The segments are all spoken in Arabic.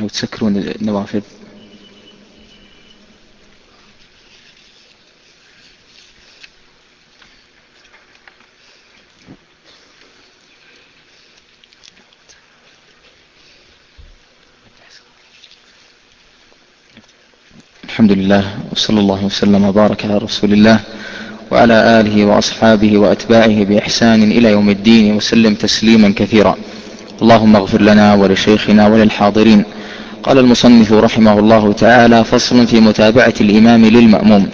أخوان لو تسكرون النوافذ الحمد لله وصلى الله وسلم وبارك على رسول الله وعلى آله وأصحابه وأتباعه بإحسان إلى يوم الدين وسلم تسليما كثيرا اللهم اغفر لنا ولشيخنا وللحاضرين قال المصنف رحمه الله تعالى فصل في متابعة الإمام للمأموم.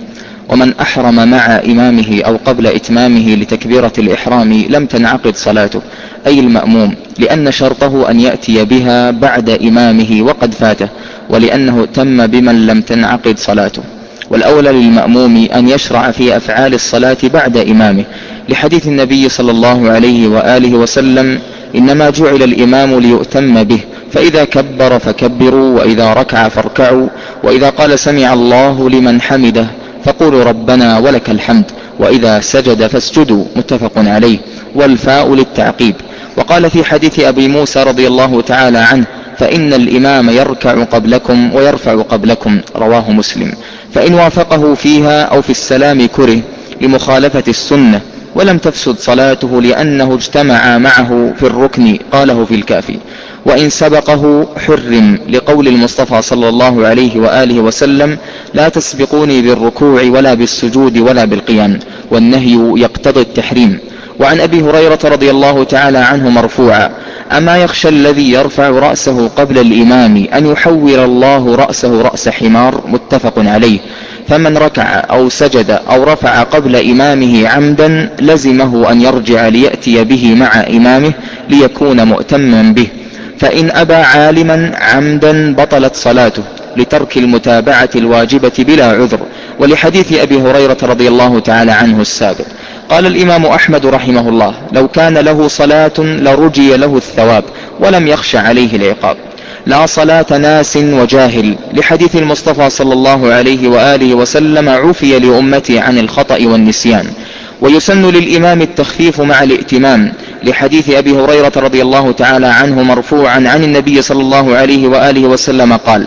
ومن أحرم مع إمامه أو قبل إتمامه لتكبيرة الإحرام لم تنعقد صلاته. أي المأموم لأن شرطه أن يأتي بها بعد إمامه وقد فاته ولأنه تم بمن لم تنعقد صلاته. والأولى للمأموم أن يشرع في أفعال الصلاة بعد إمامه. لحديث النبي صلى الله عليه وآله وسلم إنما جعل الإمام ليؤتم به. فإذا كبر فكبروا وإذا ركع فاركعوا وإذا قال سمع الله لمن حمده فقولوا ربنا ولك الحمد وإذا سجد فاسجدوا متفق عليه والفاء للتعقيب. وقال في حديث أبي موسى رضي الله تعالى عنه فإن الإمام يركع قبلكم ويرفع قبلكم رواه مسلم. فإن وافقه فيها أو في السلام كره لمخالفة السنة ولم تفسد صلاته لأنه اجتمع معه في الركن قاله في الكافي. وإن سبقه حرم لقول المصطفى صلى الله عليه وآله وسلم لا تسبقوني بالركوع ولا بالسجود ولا بالقيام والنهي يقتضي التحريم. وعن أبي هريرة رضي الله تعالى عنه مرفوعا أما يخشى الذي يرفع رأسه قبل الإمام أن يحول الله رأسه رأس حمار متفق عليه فمن ركع أو سجد أو رفع قبل إمامه عمدا لزمه أن يرجع ليأتي به مع إمامه ليكون مؤتما به. فإن أبى عالما عمدا بطلت صلاته لترك المتابعة الواجبة بلا عذر ولحديث أبي هريرة رضي الله تعالى عنه السابق. قال الإمام أحمد رحمه الله لو كان له صلاة لرجي له الثواب ولم يخش عليه العقاب. لا صلاة ناس وجاهل. لحديث المصطفى صلى الله عليه وآله وسلم عفي لأمتي عن الخطأ والنسيان. ويسن للإمام التخفيف مع الائتمام لحديث أبي هريرة رضي الله تعالى عنه مرفوعا عن النبي صلى الله عليه وآله وسلم قال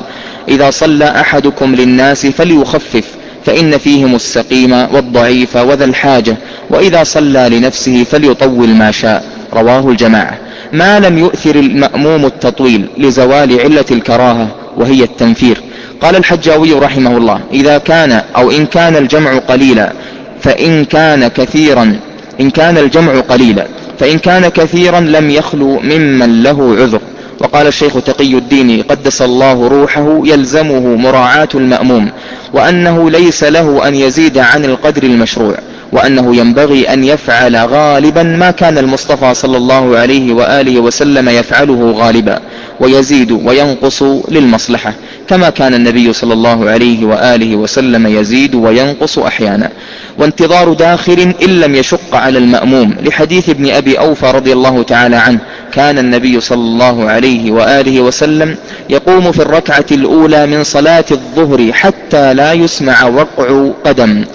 إذا صلى أحدكم للناس فليخفف فإن فيهم السقيم والضعيف وذا الحاجة وإذا صلى لنفسه فليطول ما شاء. رواه الجماعة. ما لم يؤثر المأموم التطويل لزوال علة الكراهة وهي التنفير. قال الحجاوي رحمه الله إذا كان أو إن كان الجمع قليلا فإن كان كثيرا إن كان الجمع قليلا فإن كان كثيرا لم يخلو ممن له عذر. وقال الشيخ تقي الدين قدس الله روحه يلزمه مراعاة المأموم وأنه ليس له أن يزيد عن القدر المشروع وأنه ينبغي أن يفعل غالبا ما كان المصطفى صلى الله عليه وآله وسلم يفعله غالبا. ويزيد وينقص للمصلحة كما كان النبي صلى الله عليه وآله وسلم يزيد وينقص أحيانا. وانتظار داخل إن لم يشق على المأموم لحديث ابن أبي أوفى رضي الله تعالى عنه كان النبي صلى الله عليه وآله وسلم يقوم في الركعة الأولى من صلاة الظهر حتى لا يسمع وقع قدم.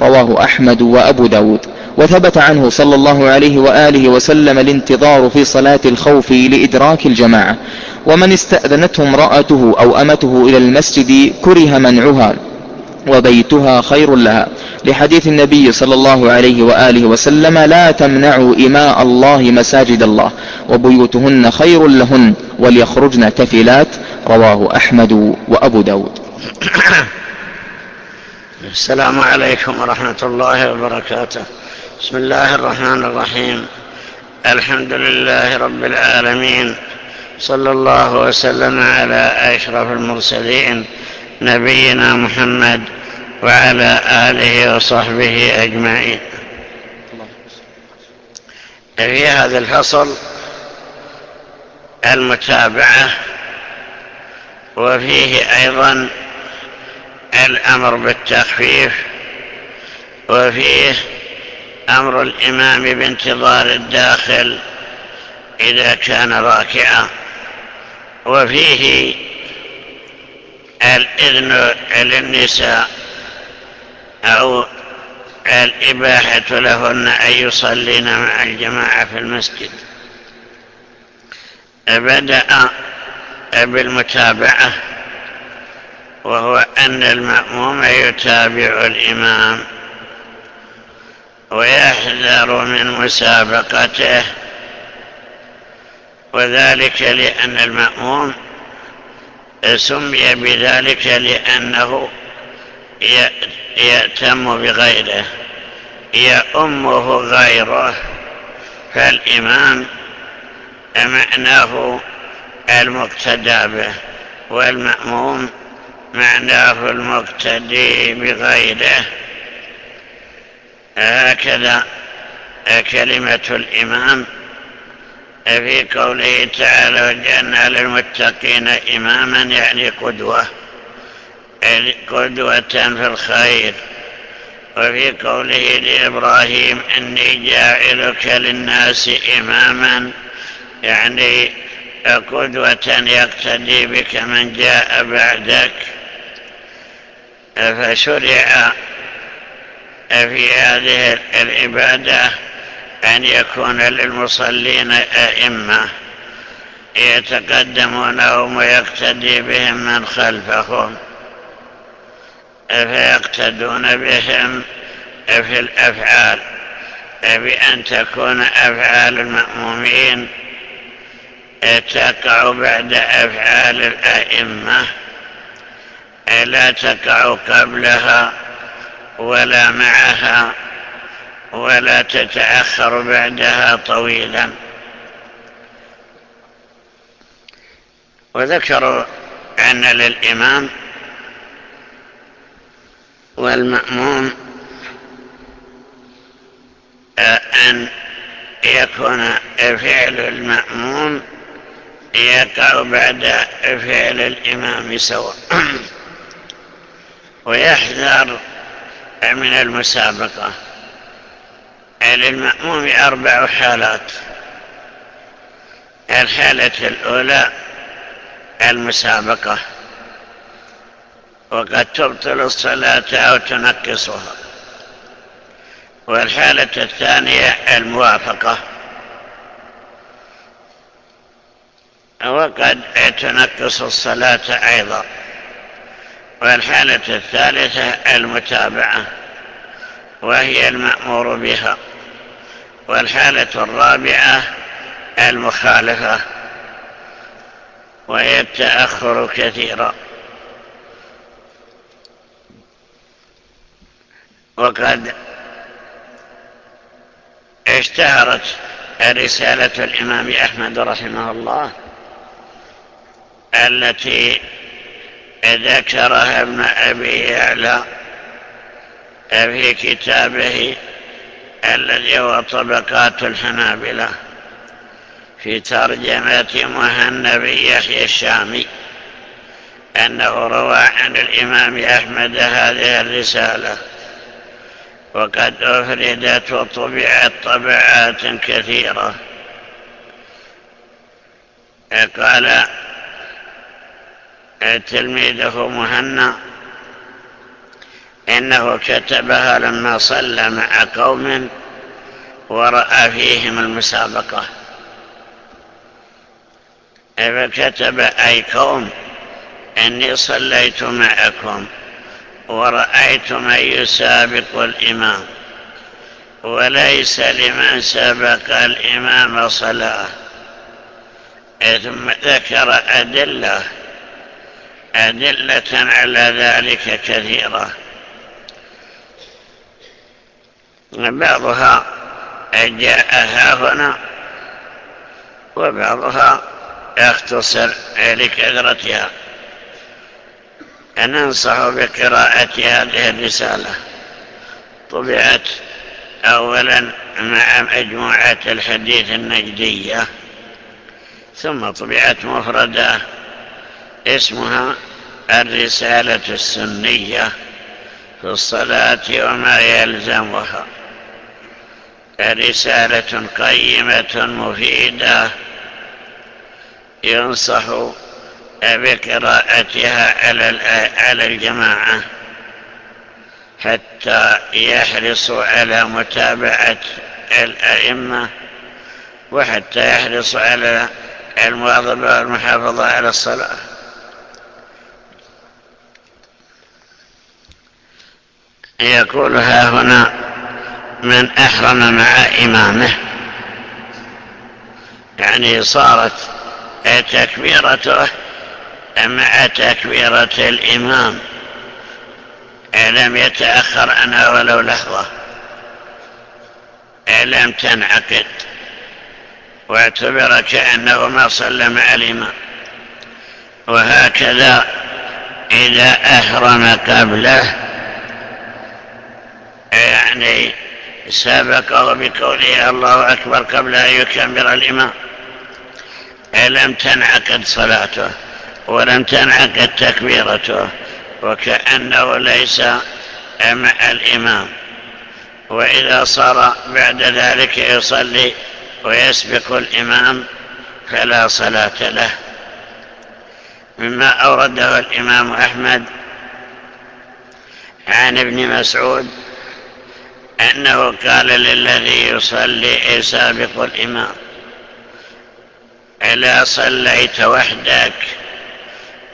رواه أحمد وأبو داود. وثبت عنه صلى الله عليه وآله وسلم الانتظار في صلاة الخوف لإدراك الجماعة. ومن استأذنته امرأته أو أمته إلى المسجد كره منعها وبيتها خير لها. لحديث النبي صلى الله عليه وآله وسلم لا تمنعوا إماء الله مساجد الله وبيوتهن خير لهن وليخرجن تفلات رواه أحمد وأبو داود. السلام عليكم ورحمة الله وبركاته. بسم الله الرحمن الرحيم. الحمد لله رب العالمين. صلى الله وسلم على أشرف المرسلين نبينا محمد وعلى آله وصحبه أجمعين. في هذا الفصل المتابعة وفيه أيضا الأمر بالتخفيف وفيه أمر الإمام بانتظار الداخل إذا كان راكعا. وفيه الإذن للنساء أو الإباحة لهن أن يصلين مع الجماعة في المسجد. بدأ بالمتابعة وهو أن المأموم يتابع الإمام. ويحذر من مسابقته. وذلك لأن المأموم سمي بذلك لأنه يأتم بغيره يأمه غيره. فالإمام معناه المقتدى به والمأموم معناه المقتدي بغيره. هكذا كلمة الإمام في قوله تعالى وجعلنا للمتقين إماما يعني قدوة يعني قدوة في الخير. وفي قوله لإبراهيم إني جاعلك للناس إماما يعني قدوة يقتدي بك من جاء بعدك. فشرع في هذه العبادة أن يكون للمصلين أئمة يتقدمونهم ويقتدي بهم من خلفهم فيقتدون بهم في الأفعال بأن تكون أفعال المأمومين تقع بعد أفعال الأئمة لا تقع قبلها. ولا معها ولا تتأخر بعدها طويلا. وذكروا أن للإمام والمأموم أن يكون فعل المأموم يقع بعد فعل الإمام سواء. ويحذر من المسابقة. للمأموم أربع حالات. الحالة الأولى المسابقة. وقد تبطل الصلاة أو تنقصها والحالة الثانية الموافقة. وقد تنقص الصلاة أيضا. والحالة الثالثة المتابعة وهي المأمور بها. والحالة الرابعة المخالفة وهي التأخر كثيرا. وقد اشتهرت رسالة الإمام أحمد رحمه الله التي ذكرها ابن أبي يعلى في كتابه الذي هو طبقات الحنابلة في ترجمة مهنبي يحيى الشامي أنه روى عن الإمام أحمد هذه الرسالة وقد أفردت وطبعت طبعات كثيرة قال تلميذه مهنا. إنه كتبها لما صلى مع قوم ورأى فيهم المسابقة. فكتب أي قوم إني صليت معكم ورأيت من يسابق الإمام وليس لمن سبق الإمام صلاة. ثم ذكر أدلة أدلة على ذلك كثيرة. بعضها جاءها هنا وبعضها يختصر لكثرتها. ننصح بقراءة هذه الرسالة. طبعت أولا مع مجموعة الحديث النجدية ثم طبعت مفردة اسمها الرسالة السنية في الصلاة وما يلزمها. رسالة قيمة مفيدة ينصح بقراءتها على الجماعة حتى يحرصوا على متابعة الأئمة وحتى يحرصوا على المواظبة والمحافظة على الصلاة. يقول ها هنا من أحرم مع إمامه. يعني صارت تكبيرته مع تكبيرة الإمام. لم يتأخر عنها ولو لحظة. لم تنعقد. واعتبر كأنه ما صلى مع الإمام. وهكذا إذا أحرم قبله يعني سابقه بقوله الله أكبر قبل أن يكبر الإمام. لم تنعقد صلاته ولم تنعقد تكبيرته وكأنه ليس مع الإمام. وإذا صار بعد ذلك يصلي ويسبق الإمام فلا صلاة له. مما أورده الإمام أحمد عن ابن مسعود أنه قال للذي يصلي سابق الإمام ألا صليت وحدك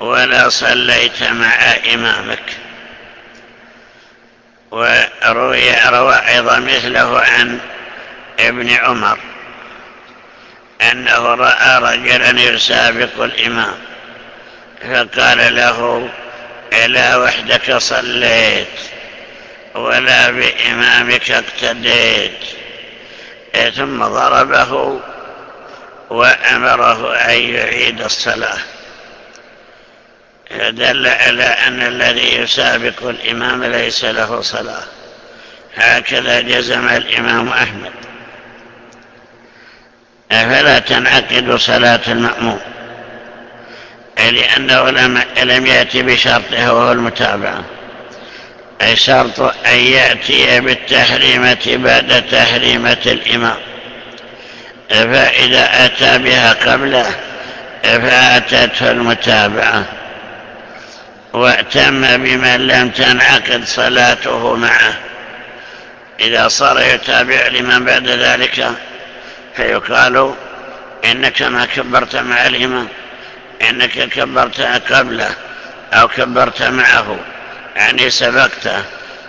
ولا صليت مع إمامك؟ وروي أيضا مثله عن ابن عمر أنه رأى رجلا يسابق الإمام فقال له إلا وحدك صليت؟ ولا بإمامك اقتديت ثم ضربه وأمره أن يعيد الصلاة. فدل على أن الذي يسابق الإمام ليس له صلاة. هكذا جزم الإمام أحمد. فلا تنعقد صلاة المأموم؟ لأنه لم يأتي بشرطه وهو المتابعة أي شرط أن يأتي بالتحريمة بعد تحريمة الإمام. فإذا أتى بها قبله فأتته المتابعة. وأتم بمن لم تنعقد صلاته معه. إذا صار يتابع الإمام بعد ذلك فيقال إنك ما كبرت مع الإمام إنك كبرت قبله أو كبرت معه. يعني سبقته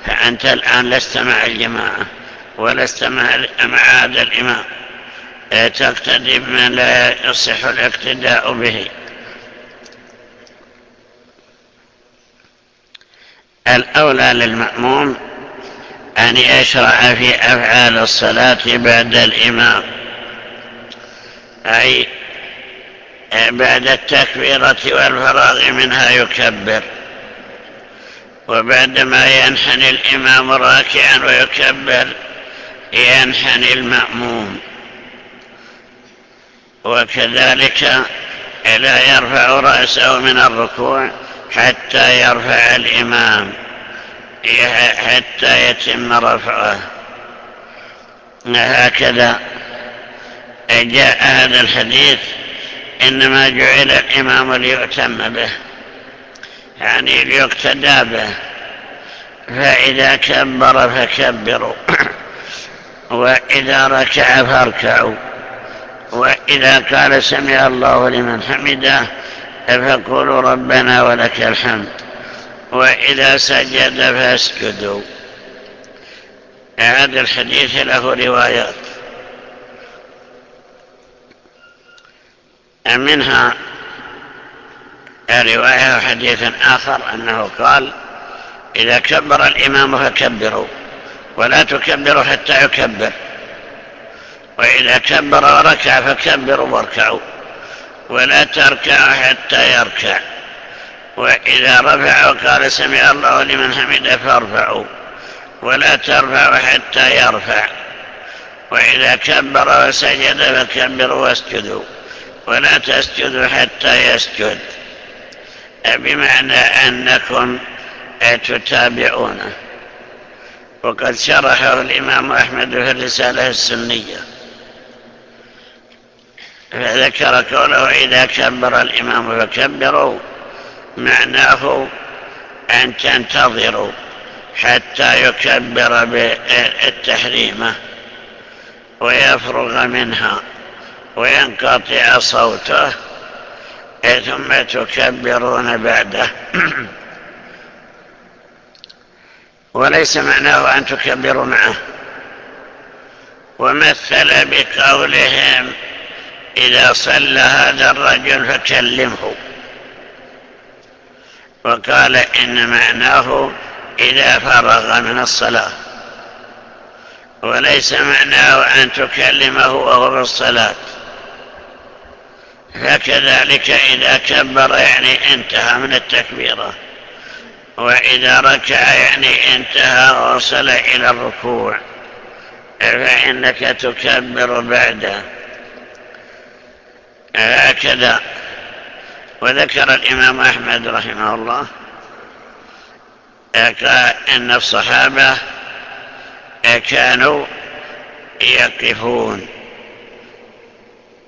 فأنت الآن لست مع الجماعة ولست مع هذا الإمام. تقتدي بمن لا يصح الاقتداء به. الأولى للمأموم أن يشرع في أفعال الصلاة بعد الإمام. أي بعد التكبيرة والفراغ منها يكبر. وبعدما ينحني الإمام راكعا ويكبر ينحني المأموم. وكذلك لا يرفع رأسه من الركوع حتى يرفع الإمام حتى يتم رفعه. هكذا جاء هذا الحديث إنما جعل الإمام ليؤتم به. يعني ليقتدى به. فإذا كبر فكبروا. وإذا ركع فاركعوا. وإذا قال سمع الله لمن حمده فقولوا ربنا ولك الحمد. وإذا سجد فاسجدوا. هذا الحديث له روايات. منها رواية حديث آخر أنه قال إذا كبر الإمام فكبروا ولا تكبروا حتى يكبر. وإذا كبر وركع فكبروا واركعوا ولا تركع حتى يركع. وإذا رفع وقال سمع الله لمن حمده فارفعوا ولا ترفعوا حتى يرفع. وإذا كبر وسجد فكبروا واسجدوا ولا تسجدوا حتى يسجد. بمعنى أنكم تتابعونه وقد شرحه الإمام أحمد في الرسالة السنية. فذكر قوله إذا كبر الإمام فكبروا. معناه أن تنتظروا حتى يكبر بالتحريمة ويفرغ منها وينقطع صوته ثم تكبرون بعده. وليس معناه أن تكبروا معه. ومثل بقولهم إذا صلى هذا الرجل فكلمه. وقال إن معناه إذا فرغ من الصلاة. وليس معناه أن تكلمه وهو في الصلاة. فكذلك إذا كبر يعني انتهى من التكبيره وإذا ركع يعني انتهى ووصل إلى الركوع. فإنك تكبر بعده هكذا. وذكر الإمام أحمد رحمه الله أن الصحابة كانوا يقفون.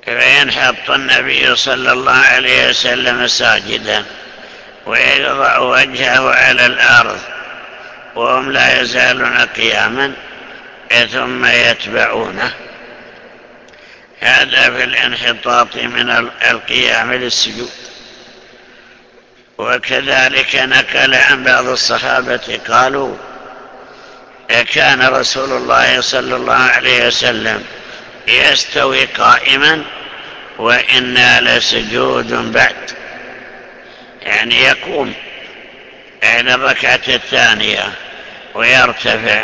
فينحط النبي صلى الله عليه وسلم ساجداً ويضع وجهه على الأرض وهم لا يزالون قياما ثم يتبعونه. هذا في الانحطاط من القيام للسجود. وكذلك نقل عن بعض الصحابة قالوا كان رسول الله صلى الله عليه وسلم يستوي قائما وإنا لسجود بعد. يعني يقوم عند الركعة الثانية ويرتفع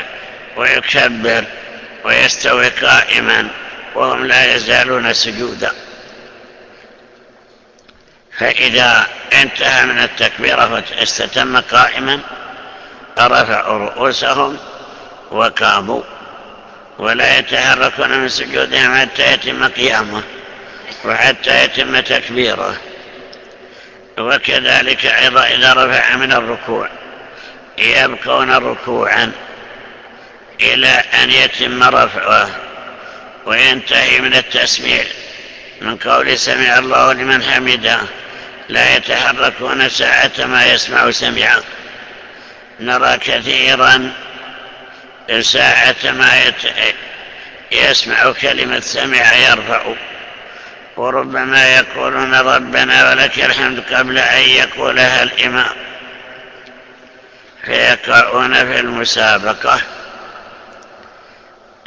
ويكبر ويستوي قائما وهم لا يزالون سجودا. فإذا انتهى من التكبيرة فاستتم قائما رفعوا رؤوسهم وقاموا. ولا يتحركون من سجودهم حتى يتم قيامه وحتى يتم تكبيره. وكذلك أيضا إذا رفع من الركوع يبقون ركوعا إلى أن يتم رفعه وينتهي من التسميع من قول سمع الله لمن حمده. لا يتحركون ساعة ما يسمع سمعا نرى كثيرا ساعة ما يسمع كلمة سمع يرفع. وربما يقولون ربنا ولك الحمد قبل أن يقولها الإمام. فيقعون في المسابقة.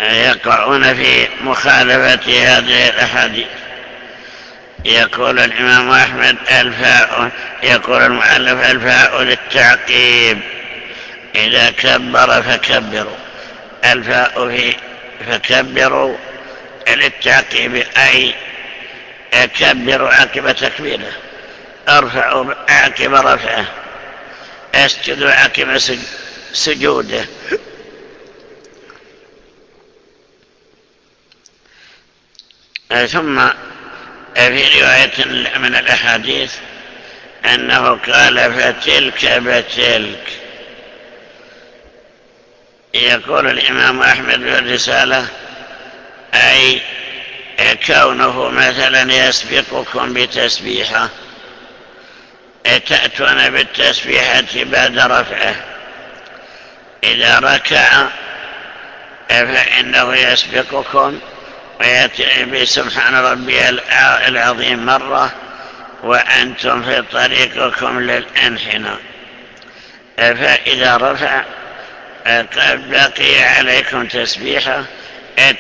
يقعون في مخالفة هذه الأحاديث. يقول الإمام أحمد الفاء يقول المؤلف الفاء للتعقيب. إذا كبر فكبروا. الفاء في فكبروا للتعقيب أي يكبر عقب تكبيره. ارفع عقب رفعه. اسجد عقب سجوده. ثم في رواية من الأحاديث أنه قال فتلك بتلك. يقول الإمام أحمد في الرسالة أي كونه مثلا يسبقكم بتسبيحة تأتون بالتسبيحة بعد رفعه إذا ركع فإنه يسبقكم ويأتي بسبحان ربي العظيم مرة وأنتم في طريقكم للأنحناء فإذا رفع قد بقي عليكم تسبيحة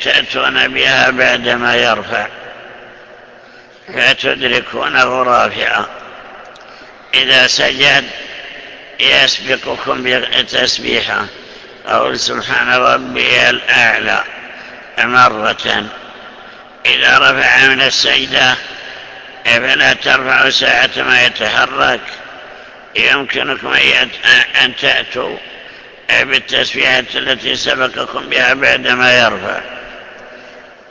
تأتون بها بعدما يرفع. فتدركونه رافعا إذا سجد يسبقكم بتسبيحه أو سبحان ربي الأعلى مرة. إذا رفع من السجدة فلا ترفع ساعة ما يتحرك؟ يمكنكم أن تأتوا. بالتسبيحة التي سبقكم بها بعدما يرفع.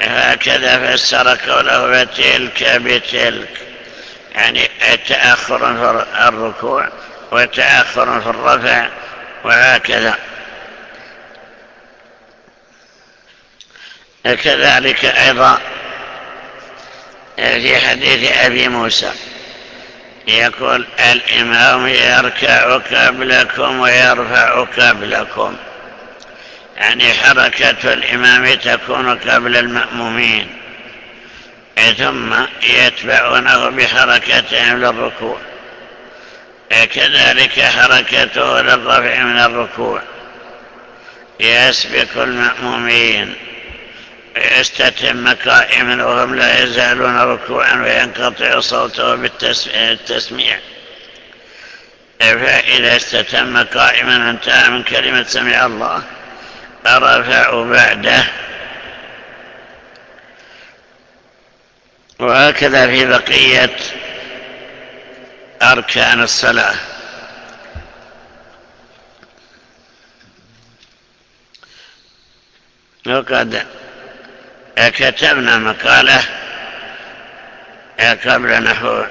هكذا فسر قوله فتلك بتلك. يعني تأخر في الركوع وتأخر في الرفع وهكذا. كذلك أيضا في حديث أبي موسى. يقول الإمام يركع قبلكم ويرفع قبلكم. يعني حركة الإمام تكون قبل المأمومين. ثم يتبعونه بحركتهم للركوع. كذلك حركته للرفع من الركوع. يسبق المأمومين. يستتم قائما وهم لا يزالون ركوعا وينقطع صوته بالتسميع. فإذا استتم قائما انتهى من كلمة سمع الله. رفعوا بعده. وهكذا في بقية أركان الصلاة. وقد كتبنا مقالة قبل نحو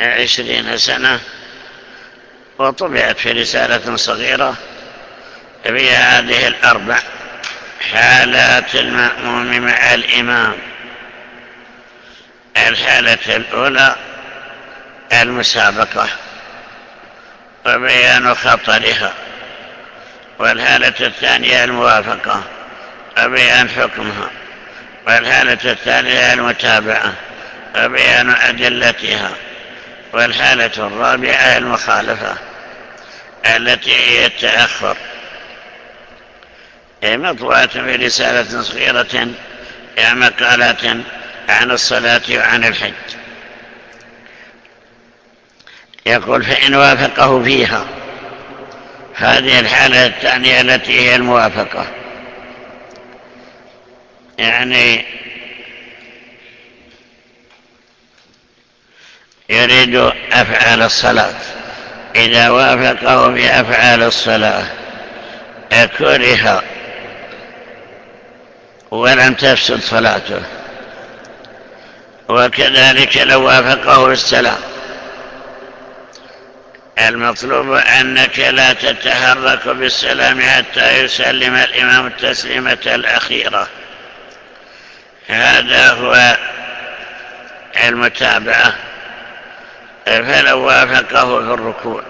عشرين سنة وطبعت في رسالة صغيرة فيها هذه الأربع حالات المأموم مع الإمام. الحالة الأولى المسابقة وبيان خطرها والحالة الثانية الموافقة. وبيان حكمها والحالة الثالثة المتابعة وبيان أدلتها والحالة الرابعة المخالفة التي هي التأخر. مطبوعة في رسالة صغيرة يا مقالات عن الصلاة وعن الحج. يقول فإن وافقه فيها هذه الحالة الثانية التي هي الموافقة. يعني يريد أفعال الصلاة. إذا وافقه بأفعال الصلاة كره ولم تفسد صلاته. وكذلك لو وافقه السلام المطلوب أنك لا تتحرك بالسلام حتى يسلم الإمام التسليمة الأخيرة. هذا هو المتابعة. فلو وافقه في الركوع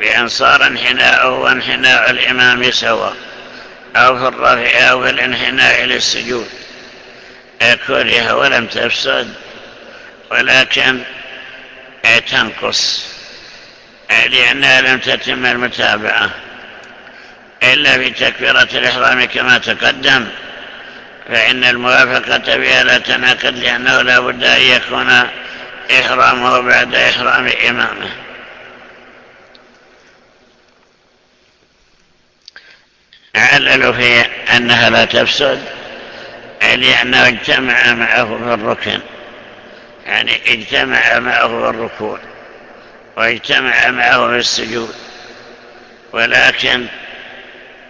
بأن صار انحناءه وانحناء الإمام سواء أو في الرفع أو في الانحناء للسجود كره ولم تفسد ولكن تنقص لأنها لم تتم المتابعة إلا في تكبيرة الإحرام كما تقدم. فإن الموافقة بها لا تناقض لأنه لا بد أن يكون إحرامه بعد إحرام إمامه. عللوا في أنها لا تفسد لأنه اجتمع معه في الركن. يعني اجتمع معه في الركوع واجتمع معه في السجود. ولكن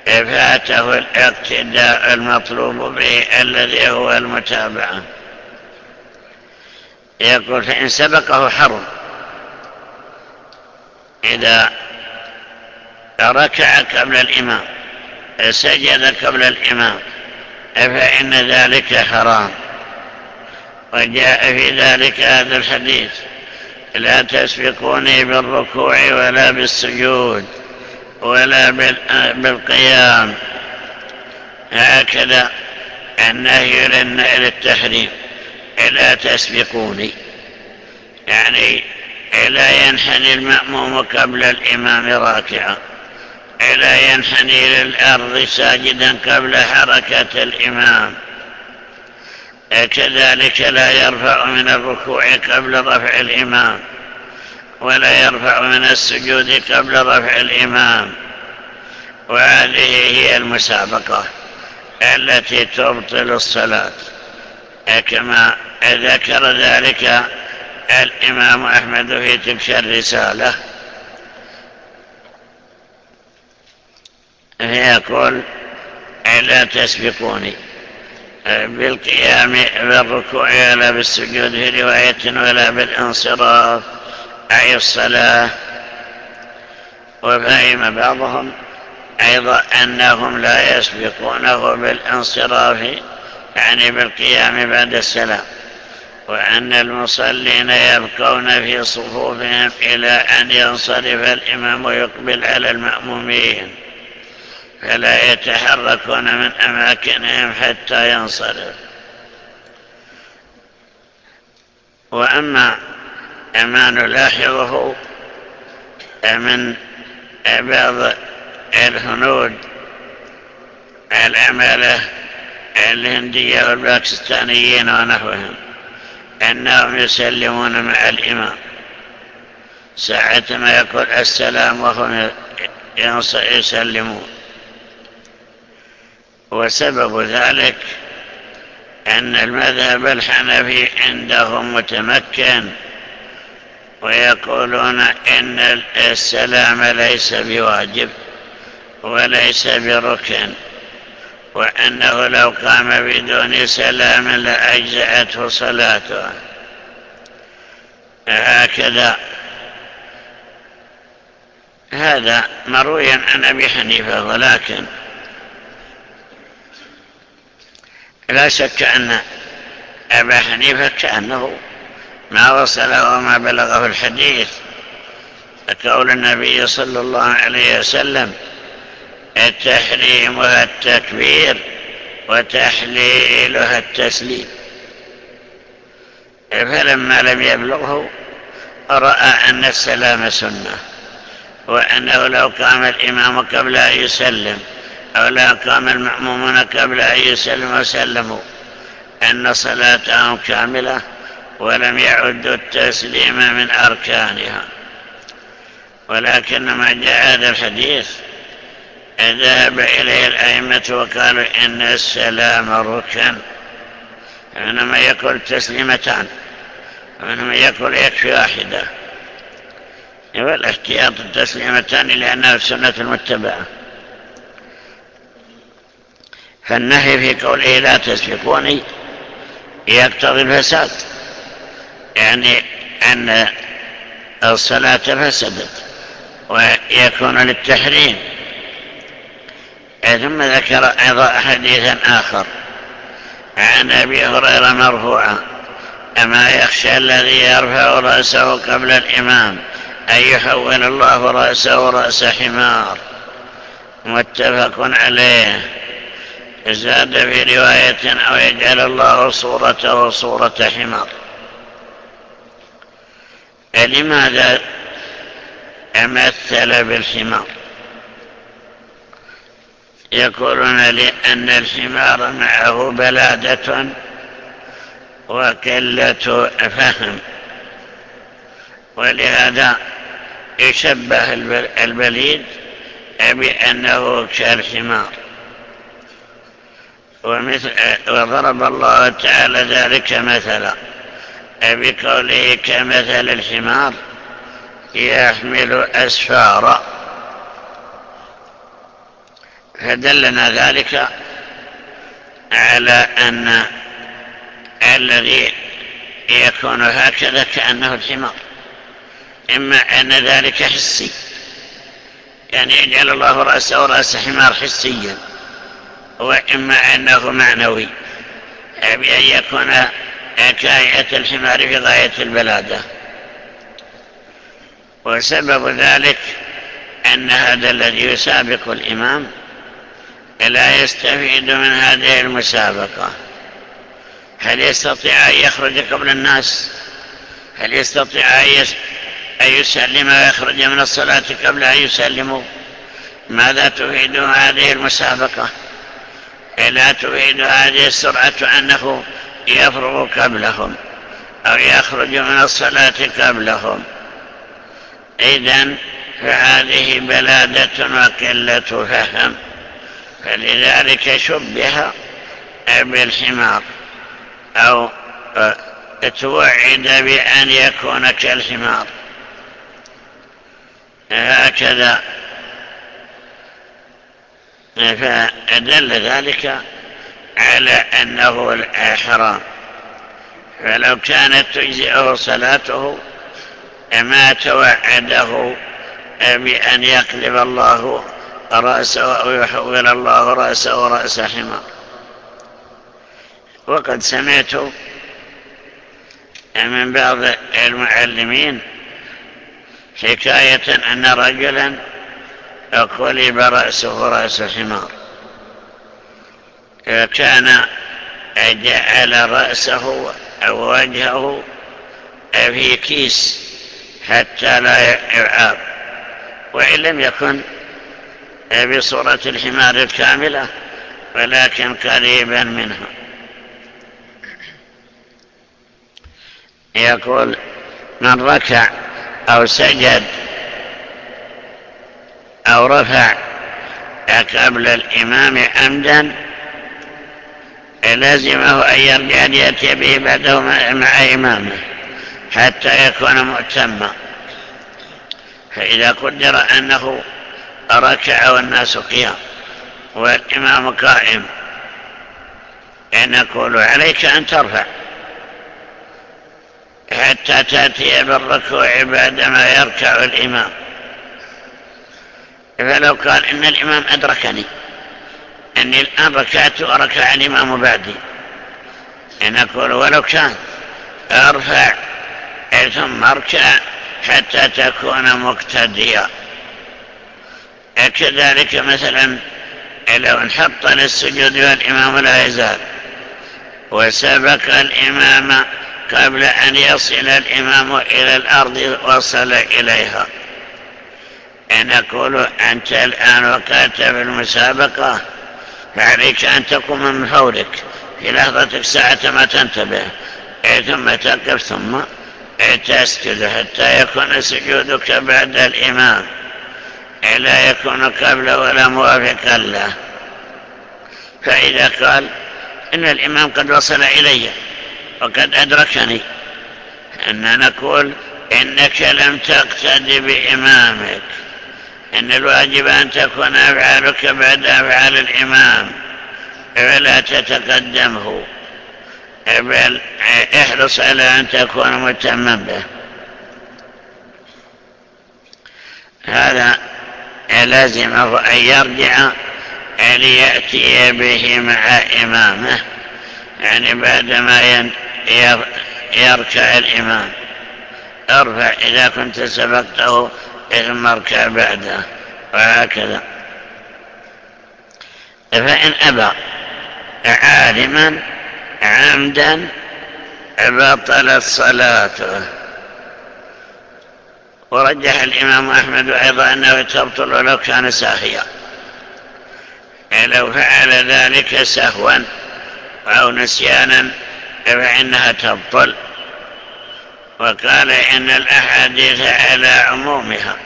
فاته الاقتداء المطلوب به الذي هو المتابعة. يقول فإن سبقه حرم. إذا ركع قبل الإمام سجد قبل الإمام فإن ذلك حرام. وجاء في ذلك هذا الحديث لا تسبقوني بالركوع ولا بالسجود. ولا بالقيام. هكذا النهي للتحريم. لا تسبقوني. يعني لا ينحني المأموم قبل الإمام راكعا. لا ينحني للأرض ساجدا قبل حركة الإمام. كذلك لا يرفع من الركوع قبل رفع الإمام. ولا يرفع من السجود قبل رفع الإمام. وهذه هي المسابقة التي تبطل الصلاة. كما ذكر ذلك الإمام أحمد في تلك الرسالة. فيقول لا تسبقوني بالقيام بالركوع ولا بالسجود في رواية ولا بالانصراف أي الصلاة؟ وفهم بعضهم أيضا أنهم لا يسبقونه بالانصراف يعني بالقيام بعد السلام وأن المصلين يبقون في صفوفهم إلى أن ينصرف الإمام ويقبل على المأمومين فلا يتحركون من أماكنهم حتى ينصرف. وأما ما نلاحظه من بعض الهنود العمالة الهندية والباكستانيين ونحوهم. أنهم يسلمون مع الإمام. ساعة ما يقول السلام وهم يسلمون. وسبب ذلك أن المذهب الحنفي عندهم متمكن ويقولون إن السلام ليس بواجب وليس بركن وأنه لو قام بدون سلام لأجزأته صلاته. هكذا. هذا مروي عن أبي حنيفة ولكن لا شك أن أبا حنيفة كأنه ما وصله وما بلغه الحديث. قول النبي صلى الله عليه وسلم التحريمها التكبير وتحليلها التسليم. فلما لم يبلغه رأى أن السلام سنة وأنه لو قام الإمام قبل أن يسلم أو لا قام المأمومون قبل أن يسلم وسلموا أن صلاتهم كاملة ولم يعدوا التسليم من أركانها. ولكن ما جاء هذا الحديث ذهب إليه الأئمة وقالوا إن السلام ركن. إنما يقول تسليمتان وإنما يقول يكفي واحدة. والاحتياط التسليمتان لأنها السنة المتبعة. فالنهي في قوله لا تسبقوني يقتضي الفساد. يعني أن الصلاة فسدت ويكون للتحريم. ثم ذكر أيضا حديثا آخر عن أبي هريرة مرفوعا أما يخشى الذي يرفع رأسه قبل الإمام أن يحول الله رأسه رأس حمار. متفق عليه. زاد في رواية أو يجعل الله صورته صورة حمار. لماذا أمثل بالحمار؟ يقولون لأن الحمار معه بلادة وكلة فهم ولهذا يشبه البليد بأنه كالحمار. وضرب الله تعالى ذلك مثلا. بقوله كمثل الحمار يحمل أسفارا فدلنا ذلك على أن الذي يكون هكذا كأنه الحمار. إما أن ذلك حسي يعني يجعل الله رأسه رأس حمار حسيا وإما أنه معنوي. بأن يكون كاية الحمار في غاية البلادة. وسبب ذلك أن هذا الذي يسابق الإمام لا يستفيد من هذه المسابقة. هل يستطيع أن يخرج قبل الناس؟ هل يستطيع أن يسلم ويخرج من الصلاة قبل أن يسلموا؟ ماذا تفيد هذه المسابقة؟ لا تفيد هذه السرعة أنه يفرغ قبلهم أو يخرج من الصلاة قبلهم. إذن فهذه بلادة وقلة فهم. فلذلك شبه بالحمار أو توعد بأن يكون كالحمار. هكذا. فدل ذلك على أنه حرام فلو كانت تجزئه صلاته ما توعده بأن يقلب الله رأسه أو يحول الله رأسه رأس حمار وقد سمعت من بعض المعلمين حكاية أن رجلا قلب رأسه رأس حمار كان جعل رأسه أو وجهه في كيس حتى لا يعاب وإن لم يكن بصورة الحمار الكاملة ولكن قريبا منها يقول من ركع أو سجد أو رفع قبل الإمام عمدا لازمه أن يرجع ليأتي به بعده مع إمامه حتى يكون مؤتما. فإذا قدر أنه ركع والناس قيام والإمام قائم نقول عليك أن ترفع حتى تأتي بالركوع بعدما يركع الإمام. فلو قال إن الإمام أدركني أني الآن ركعت وركع الإمام بعدي. نقول ولو كان أرفع ثم أركع حتى تكون مقتديا. كذلك مثلا لو انحط للسجود والإمام لا يزال وسبق الإمام قبل أن يصل الإمام إلى الأرض وصل إليها. نقول أنت الآن وقعت بالمسابقة فعليك أن تقوم من فورك في لحظتك ساعة ما تنتبه. ثم تقف ثم تسجد حتى يكون سجودك بعد الإمام. لا يكون قبل ولا موافقا له. فإذا قال إن الإمام قد وصل إلي وقد أدركني أن نقول إنك لم تقتدي بإمامك. إن الواجب أن تكون أفعالك بعد أفعال الإمام ولا تتقدمه. بل احرص على أن تكون متما به. هذا لازمه أن يرجع ليأتي به مع إمامه يعني بعدما يركع الإمام. ارفع إذا كنت سبقته اركع بعده وهكذا. فإن أبى عالما عمدا بطلت صلاته ورجح الإمام أحمد أيضا أنه تبطل لو كان ساهيا لو فعل ذلك سهوا أو نسيانا فإنها تبطل. وقال إن الأحاديث على عمومها.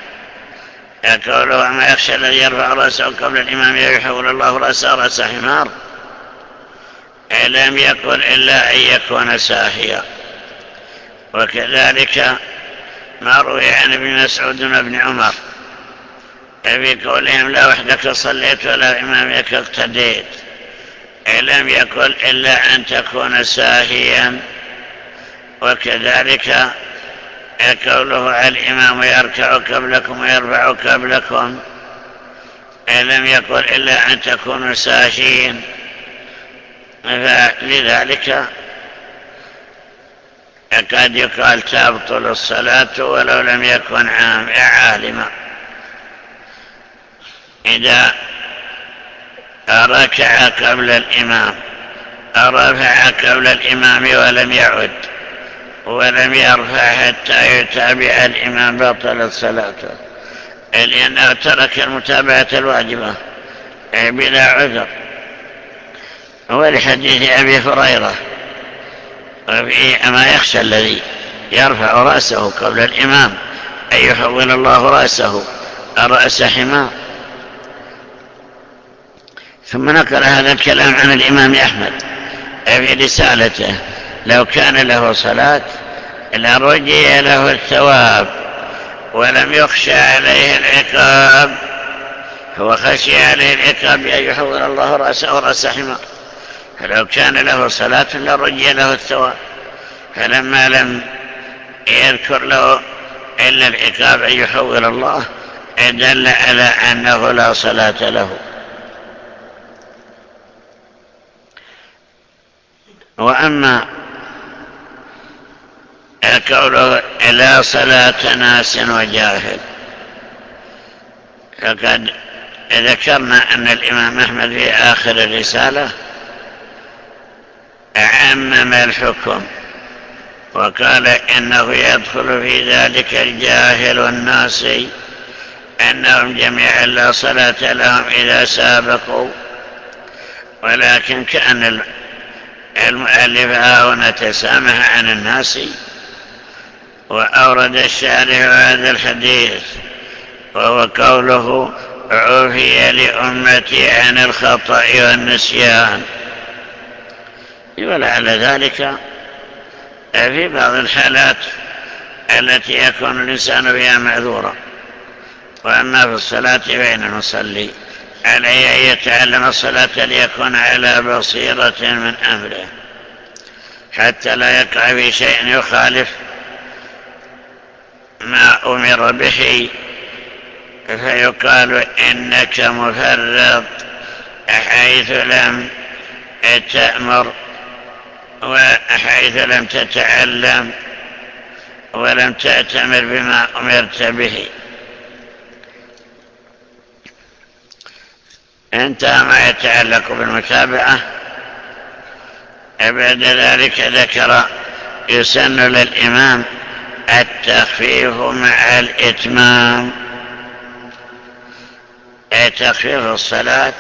يقول وما يخشى الذي يرفع رأسه قبل الإمام يحول الله رأسه رأس حمار؟ لم يقل إلا أن يكون ساهيا. وكذلك ما روي عن ابن مسعود وابن عمر. في قولهم لا وحدك صليت ولا إمامك اقتديت. لم يقل إلا أن تكون ساهيا؟ وكذلك قوله الإمام يركع قبلكم ويرفع قبلكم لم يقل إلا أن تكونوا ساهين فلذلك قد يقال تبطل الصلاة ولو لم يكن عالما إذا ركع قبل الإمام رفع قبل الإمام ولم يعد. ولم يرفع حتى يتابع الإمام بطلت صلاته لأنه ترك المتابعة الواجبة بلا عذر. ولحديث أبي هريرة وفي ما يخشى الذي يرفع رأسه قبل الإمام أن يحول الله رأسه رأس حمار. ثم نقل هذا الكلام عن الإمام أحمد في رسالته. لو كان له صلاة لرجي له الثواب ولم يخشى عليه العقاب. هو خشي عليه العقاب بأن يحول الله رأسه رأس حمار فلو كان له صلاة لرجي له الثواب. فلما لم يذكر له إلا العقاب أن يحول الله دل على أنه لا صلاة له. وأما قوله لا صلاة ناس وجاهل فقد ذكرنا أن الإمام أحمد في آخر الرسالة عمم الحكم وقال إنه يدخل في ذلك الجاهل والناسي أنهم جميعا لا صلاة لهم إذا سابقوا ولكن كأن المؤلف هنا تسامح عن الناس وأورد الشارع هذا الحديث وهو قوله عفي لأمتي عن الخطأ والنسيان. ولعل ذلك في بعض الحالات التي يكون الإنسان فيها معذورا وأما في الصلاة بين المصلي عليه أن يتعلم الصلاة ليكون على بصيرة من أمره حتى لا يقع في شيء يخالف ما أمر به. فيقال إنك مفرط حيث لم تأمر وحيث لم تتعلم ولم تأتمر بما أمرت به. انتهى ما يتعلق بالمتابعة. بعد ذلك ذكر يسن للإمام التخفيف مع الإتمام. تخفيف الصلاة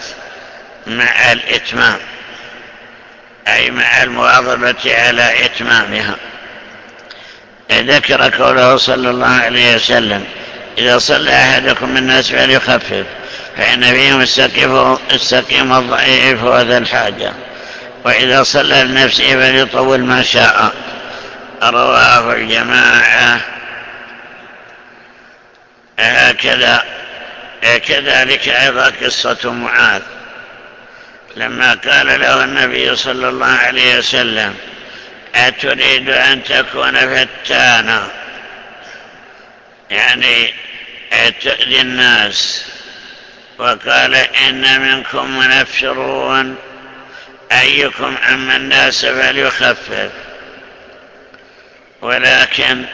مع الإتمام. أي مع المواظبة على إتمامها. ذكر قوله صلى الله عليه وسلم إذا صلى أحدكم من الناس فليخفف فإن فيهم السقيم الضعيف وذا الحاجة. وإذا صلى لنفسه فليطول ما شاء. رواه الجماعة. هكذا كذلك أيضا قصة معاذ. لما قال له النبي صلى الله عليه وسلم أتريد أن تكون فتانا؟ يعني تؤذي الناس. وقال إن منكم منفرون. أيكم أما الناس فليخفف. ولكن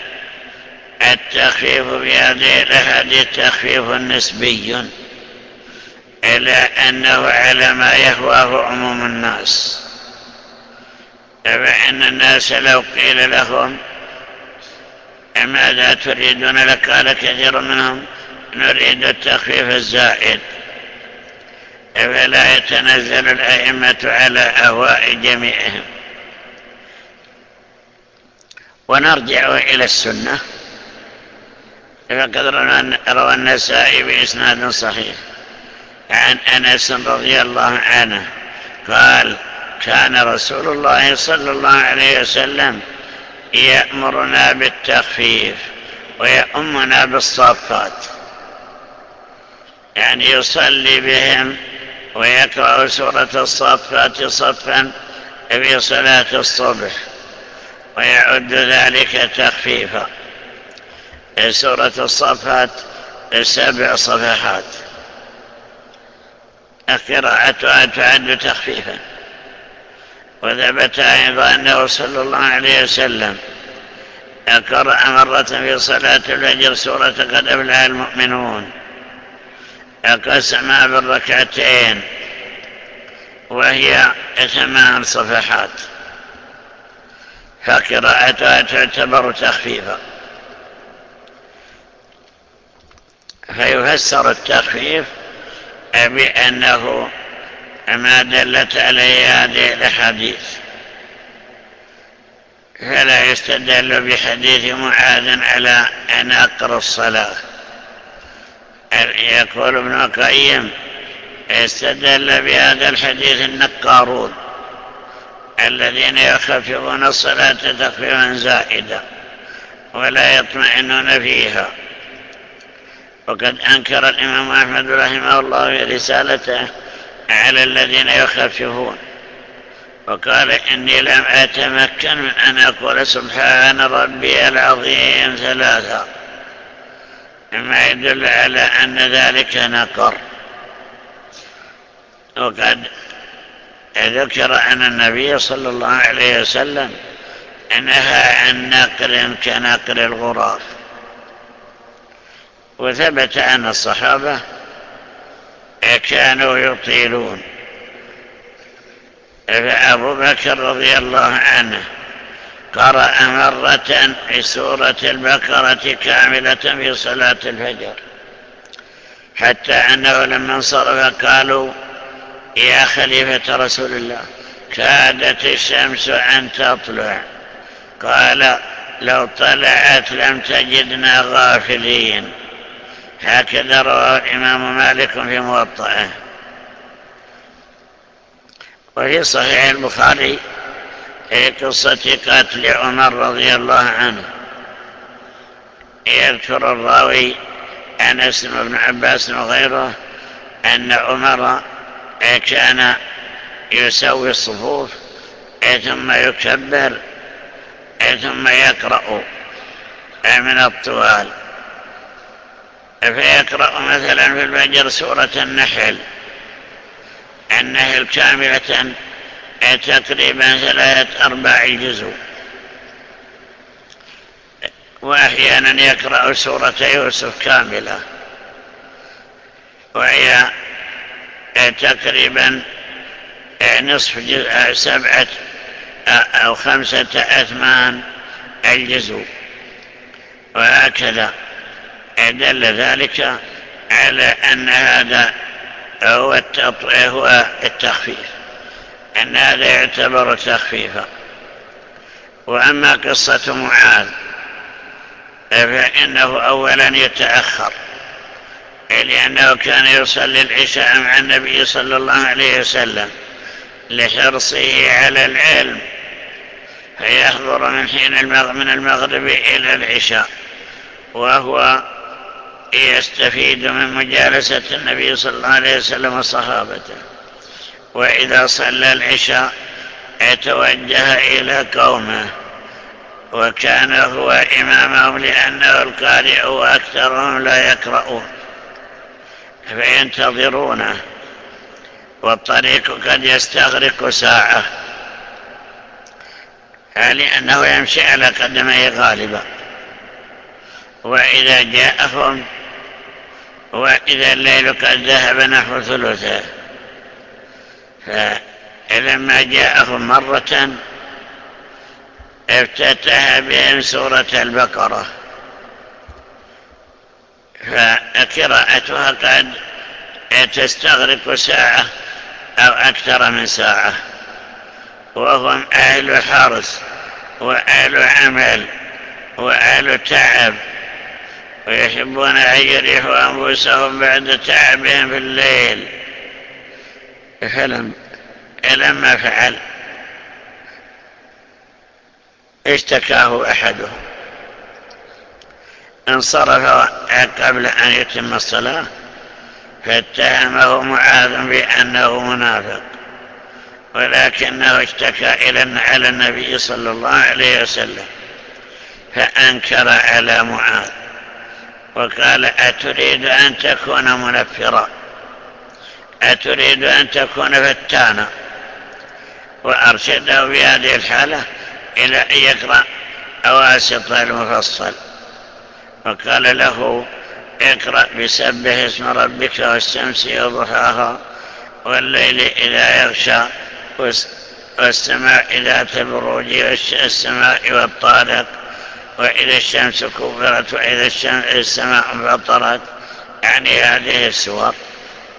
التخفيف بهذه الأحاديث تخفيف نسبي إلى أنه على ما يهواه عموم الناس. فإن الناس لو قيل لهم ماذا تريدون؟ لقال كثير منهم نريد التخفيف الزائد. فلا يتنزل الأئمة على أهواء جميعهم. ونرجع إلى السنة. فقد روى النسائي بإسناد صحيح. عن أنس رضي الله عنه قال كان رسول الله صلى الله عليه وسلم يأمرنا بالتخفيف ويأمنا بالصفات. يعني يصلي بهم ويقرأ سورة الصفات صفا في صلاة الصبح. ويعد ذلك تخفيفا. سورة الصفات سبع صفحات. قراءتها تعد تخفيفا. وثبت أيضا أنه صلى الله عليه وسلم قرأ مرة في صلاة الفجر سورة قد أبلع المؤمنون. قسمها بالركعتين. وهي ثمان صفحات. فقراءتها تعتبر تخفيفا. فيفسر التخفيف بأنه ما دلت عليه هذه الحديث فلا يستدل بحديث معاذ على أن أقر الصلاة. يقول ابن القيم استدل بهذا الحديث النقارون. الذين يخففون الصلاة تخفيفا زائدا ولا يطمئنون فيها. وقد أنكر الإمام أحمد رحمه الله في رسالته على الذين يخففون وقال إني لم أتمكن من أن أقول سبحان ربي العظيم ثلاثة. مما يدل على أن ذلك نقر. وقد ذكر أن النبي صلى الله عليه وسلم نهى عن نقر كنقر الغراب. وثبت أن الصحابة كانوا يطيلون. فأبو بكر رضي الله عنه قرأ مرة بسورة البقرة كاملة في صلاة الفجر. حتى أنه لما انصرف قالوا يا خليفة رسول الله كادت الشمس أن تطلع. قال لو طلعت لم تجدنا غافلين. هكذا رواه الإمام مالك في موطئه. وفي صحيح البخاري في قصة قتل عمر رضي الله عنه. يذكر الراوي أنس بن عباس وغيره أن عمر كان يسوي الصفوف ثم يكبر ثم يقرأ من الطوال. فيقرأ مثلا في الفجر سورة النحل. النحل كاملة تقريبا ثلاثة أرباع الجزء. وأحيانا يقرأ سورة يوسف كاملة. وهي تقريبا نصف جزء سبعة أو خمسة أثمان الجزء. وهكذا. دل ذلك على أن هذا هو التخفيف. أن هذا يعتبر تخفيفا. وأما قصة معاذ فإنه أولا يتأخر. لأنه كان يصلي العشاء مع النبي صلى الله عليه وسلم لحرصه على العلم فيحضر من حين من المغرب إلى العشاء وهو يستفيد من مجالسة النبي صلى الله عليه وسلم وصحابته. وإذا صلى العشاء يتوجه إلى قومه وكان هو إمامهم لأنه القارئ وأكثرهم لا يقرؤون. فينتظرونه والطريق قد يستغرق ساعة. لأنه يمشي على قدميه غالبا. وإذا جاءهم وإذا الليل قد ذهب نحو ثلثه. فلما جاءهم مرة افتتح بهم سورة البقرة. فقراءتها قد تستغرق ساعة أو أكثر من ساعة. وهم أهل حرس وأهل عمل وأهل تعب. ويحبون أن يريحوا أنفسهم بعد تعبهم في الليل. فلم لما فعل اشتكاه أحدهم. انصرف قبل أن يتم الصلاة فاتهمه معاذ بأنه منافق ولكنه اشتكى إلى على النبي صلى الله عليه وسلم فأنكر على معاذ وقال أتريد أن تكون منفرا أتريد أن تكون فتانا وأرشده في هذه الحالة إلى أن يقرأ أواسط المفصل. وقال له اقرأ بسبح اسم ربك والشمس وضحاها والليل إذا يغشى والسماء ذات البروج والسماء والطارق وإذا الشمس كبرت وإذا السماء فطرت يعني هذه السور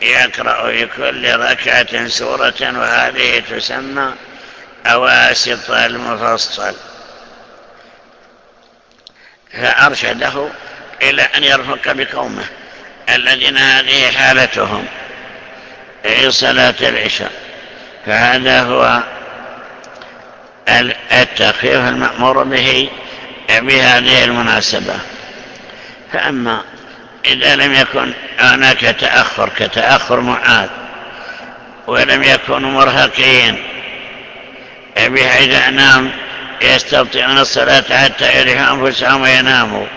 يقرأ في كل ركعة سورة وهذه تسمى أواسط المفصل. فأرشده إلى أن يرفق بقومه الذين هذه حالتهم في صلاة العشاء. فهذا هو التخفيف المأمور به بهذه المناسبة. فأما إذا لم يكن هناك تأخر كتأخر معاذ ولم يكونوا مرهقين بحيث أنهم يستبطئون الصلاة حتى يريحوا أنفسهم ويناموا.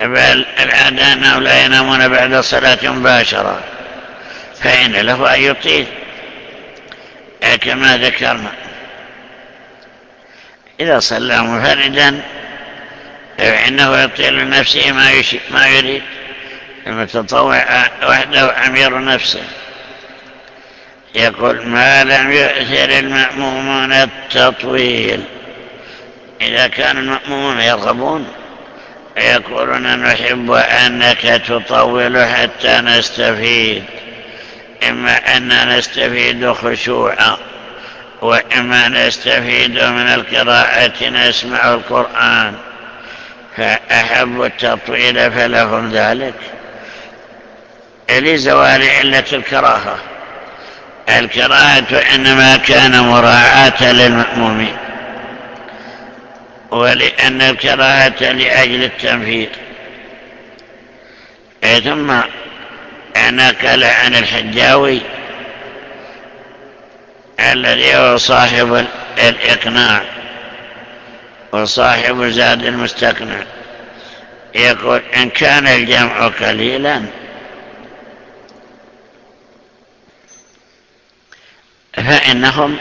بل العادة أنهم لا ينامون بعد الصلاة مباشرة. فإن له أن يطيل. كما ذكرنا. إذا صلى منفردا فإنه يطيل لنفسه ما, ما يريد. المتطوع وحده أمير نفسه. يقول ما لم يؤثر المأمومون التطويل. إذا كان المأمومون يرغبون يقولون نحب أنك تطول حتى نستفيد إما أن نستفيد خشوعا وإما نستفيد من القراءة نسمع القرآن فأحب التطويل فلهم ذلك. لزوال علة الكراهة. الكراهة إنما كان مراعاة للمأمومين. ولأن الكراهة لأجل التنفيذ. ثم نقل عن الحجاوي الذي هو صاحب الإقناع وصاحب زاد المستقنع. يقول إن كان الجمع قليلا فإنهم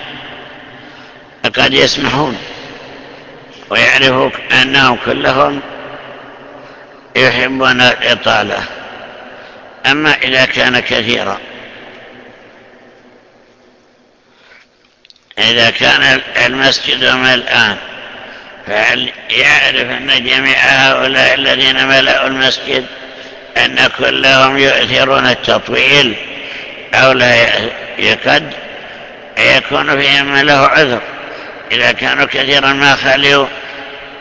قد يسمحون. ويعرفوا أنهم كلهم يحبون الإطالة. أما إذا كان كثيرا إذا كان المسجد الآن فهل يعرف أن جميع هؤلاء الذين ملأوا المسجد أن كلهم يؤثرون التطويل أو لا يكد يكون فيهم له عذر؟ إذا كانوا كثيرا ما خلوا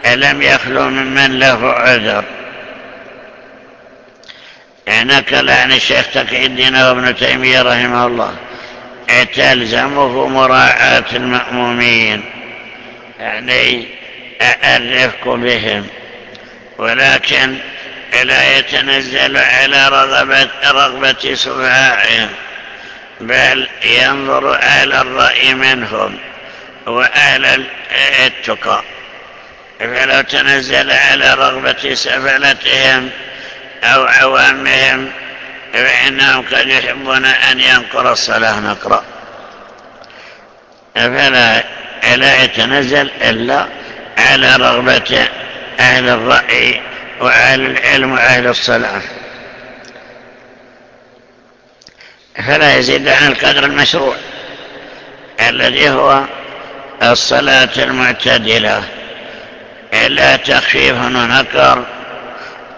لم يخلوا ممن له عذر؟ نكل عن الشيخ تقي الدين وابن تيمية رحمه الله تلزمه مراعاة المأمومين يعني الرفق بهم ولكن لا يتنزل على رغبة, رغبة سفهائهم بل ينظر أهل الرأي منهم. وأهل التقى. فلو تنزل على رغبة سفلتهم أو عوامهم فإنهم قد يحبون أن ينقر الصلاة نقرأ. فلا لا يتنزل إلا على رغبة أهل الرأي وأهل العلم وأهل الصلاة. فلا يزيد عن القدر المشروع الذي هو الصلاة المعتدلة. لا تخفيف ونكر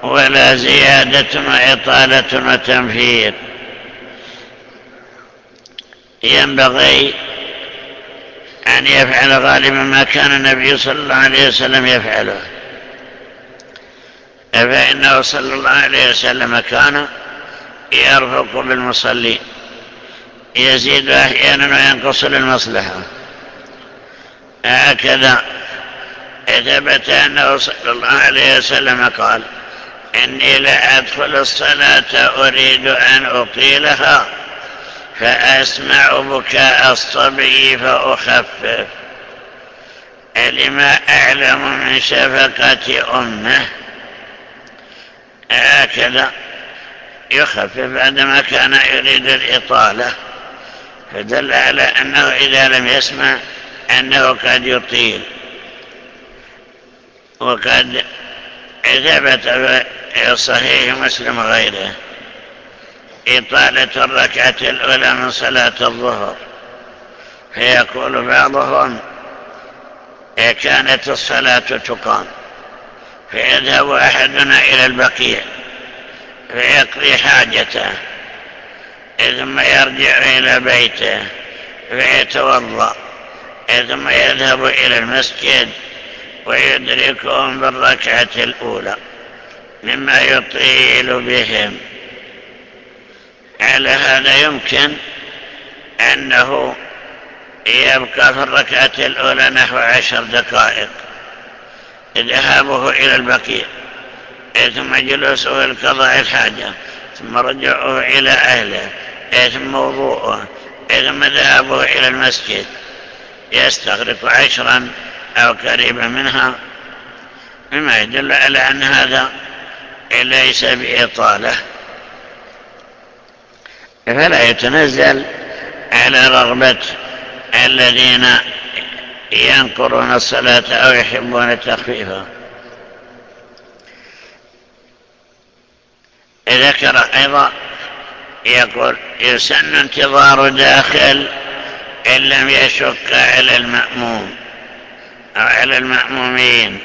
ولا زيادة وإطالة وتنفير ينبغي أن يفعل غالبا ما كان النبي صلى الله عليه وسلم يفعله. فإنه صلى الله عليه وسلم كان يرفق بالمصلين يزيد أحيانا وينقص للمصلحة. هكذا. ثبت أنه صلى الله عليه وسلم قال إني لأدخل الصلاة أريد أن أطيلها فأسمع بكاء الصبي فأخفف. لما أعلم من شفقة أمه؟ هكذا. يخفف بعدما كان يريد الإطالة. فدل على أنه إذا لم يسمع أنه قد يطيل. وقد ثبت في صحيح مسلم غيره إطالة الركعة الأولى من صلاة الظهر. فيقول بعضهم كانت الصلاة تقام فيذهب أحدنا إلى البقيع فيقضي حاجته ثم يرجع إلى بيته فيتوضأ. ثم يذهب إلى المسجد ويدركهم بالركعة الأولى مما يطيل بهم. على هذا يمكن أنه يبقى في الركعة الأولى نحو عشر دقائق. ذهابه إلى البقيع ثم جلوسه لقضاء الحاجة ثم رجعه إلى أهله ثم وضوءه ثم ذهابه إلى المسجد. يستغرق عشرا أو قريبا منها مما يدل على أن هذا ليس بإطالة. فلا يتنزل على رغبة الذين ينقرون الصلاة أو يحبون تخفيفها ذكر أيضا يقول يسن انتظار داخل إن لم يشك على المأموم أو على المأمومين.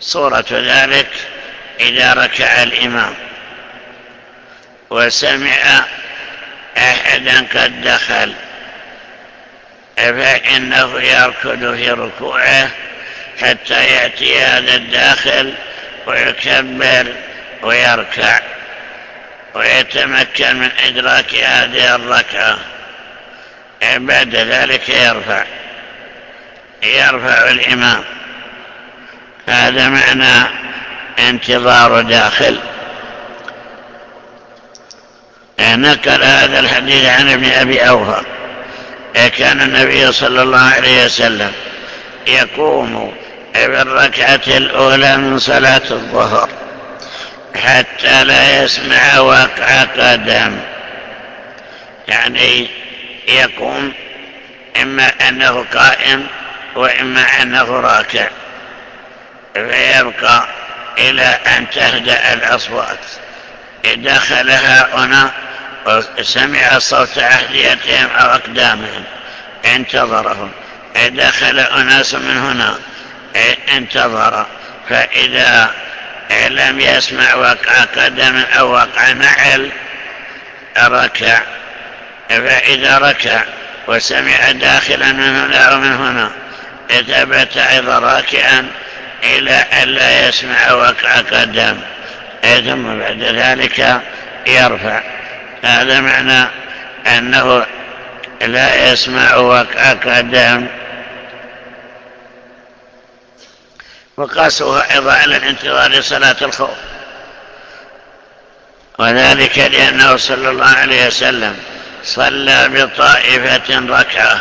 صورة ذلك إذا ركع الإمام وسمع أحدا قد دخل. فإنه يركض في ركوعه حتى يأتي هذا الداخل ويكبر ويركع ويتمكن من إدراك هذه الركعة. بعد ذلك يرفع يرفع الإمام. هذا معنى انتظار داخل. نقل هذا الحديث عن ابن أبي أوفى. كان النبي صلى الله عليه وسلم يقوم بالركعة الأولى من صلاة الظهر حتى لا يسمع وقع قدم. يعني يقوم إما أنه قائم وإما أنه راكع فيبقى إلى أن تهدأ الأصوات. دخلها هنا وسمع صوت أحذيتهم أو أقدامهم انتظرهم. دخل أناس من هنا انتظر. فإذا لم يسمع وقع قدم أو وقع نعل ركع. فإذا ركع وسمع داخلا من هنا أو من هنا أيضا راكعا إلى أن لا يسمع وقع قدم ثم بعد ذلك يرفع. هذا معنى أنه لا يسمع وقع قدم وقاسوها أيضا على الانتظار لصلاة الخوف. وذلك لأنه صلى الله عليه وسلم صلى بطائفة ركعة.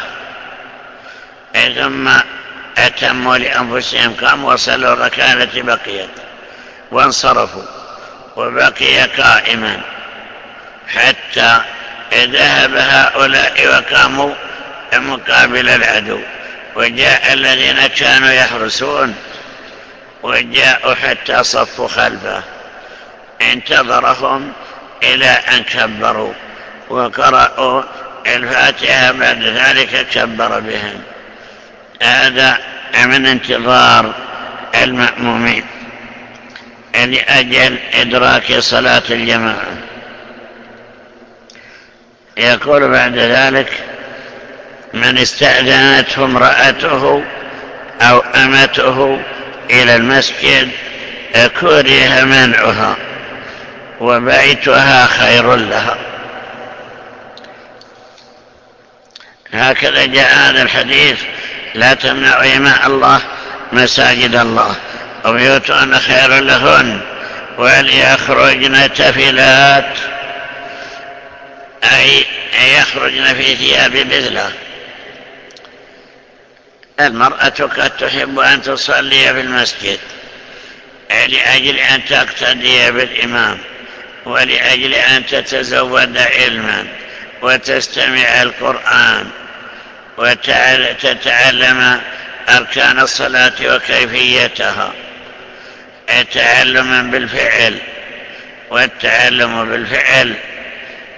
ثم أتموا لأنفسهم قاموا وصلوا الركعة التي بقيت. وانصرفوا. وبقي قائما. حتى ذهب هؤلاء وقاموا مقابل العدو. وجاء الذين كانوا يحرسون. وجاءوا حتى صفوا خلفه. انتظرهم إلى أن كبروا. وقرأوا الفاتحة بعد ذلك كبر بهم. هذا من انتظار المأمومين. لأجل إدراك صلاة الجماعة. يقول بعد ذلك من استأذنته امرأته أو أمته إلى المسجد كره منعها وبيتها خير لها. هكذا جاء هذا الحديث لا تمنع إيماء الله مساجد الله وبيوتهن خير لهن وليخرجن تفلات أي يخرجن في ثياب بذلة. المرأة قد تحب أن تصلي في المسجد لأجل أن تقتدي بالإمام ولأجل أن تتزود علما وتستمع القرآن وتتعلم أركان الصلاة وكيفيتها. تعلما بالفعل والتعلم بالفعل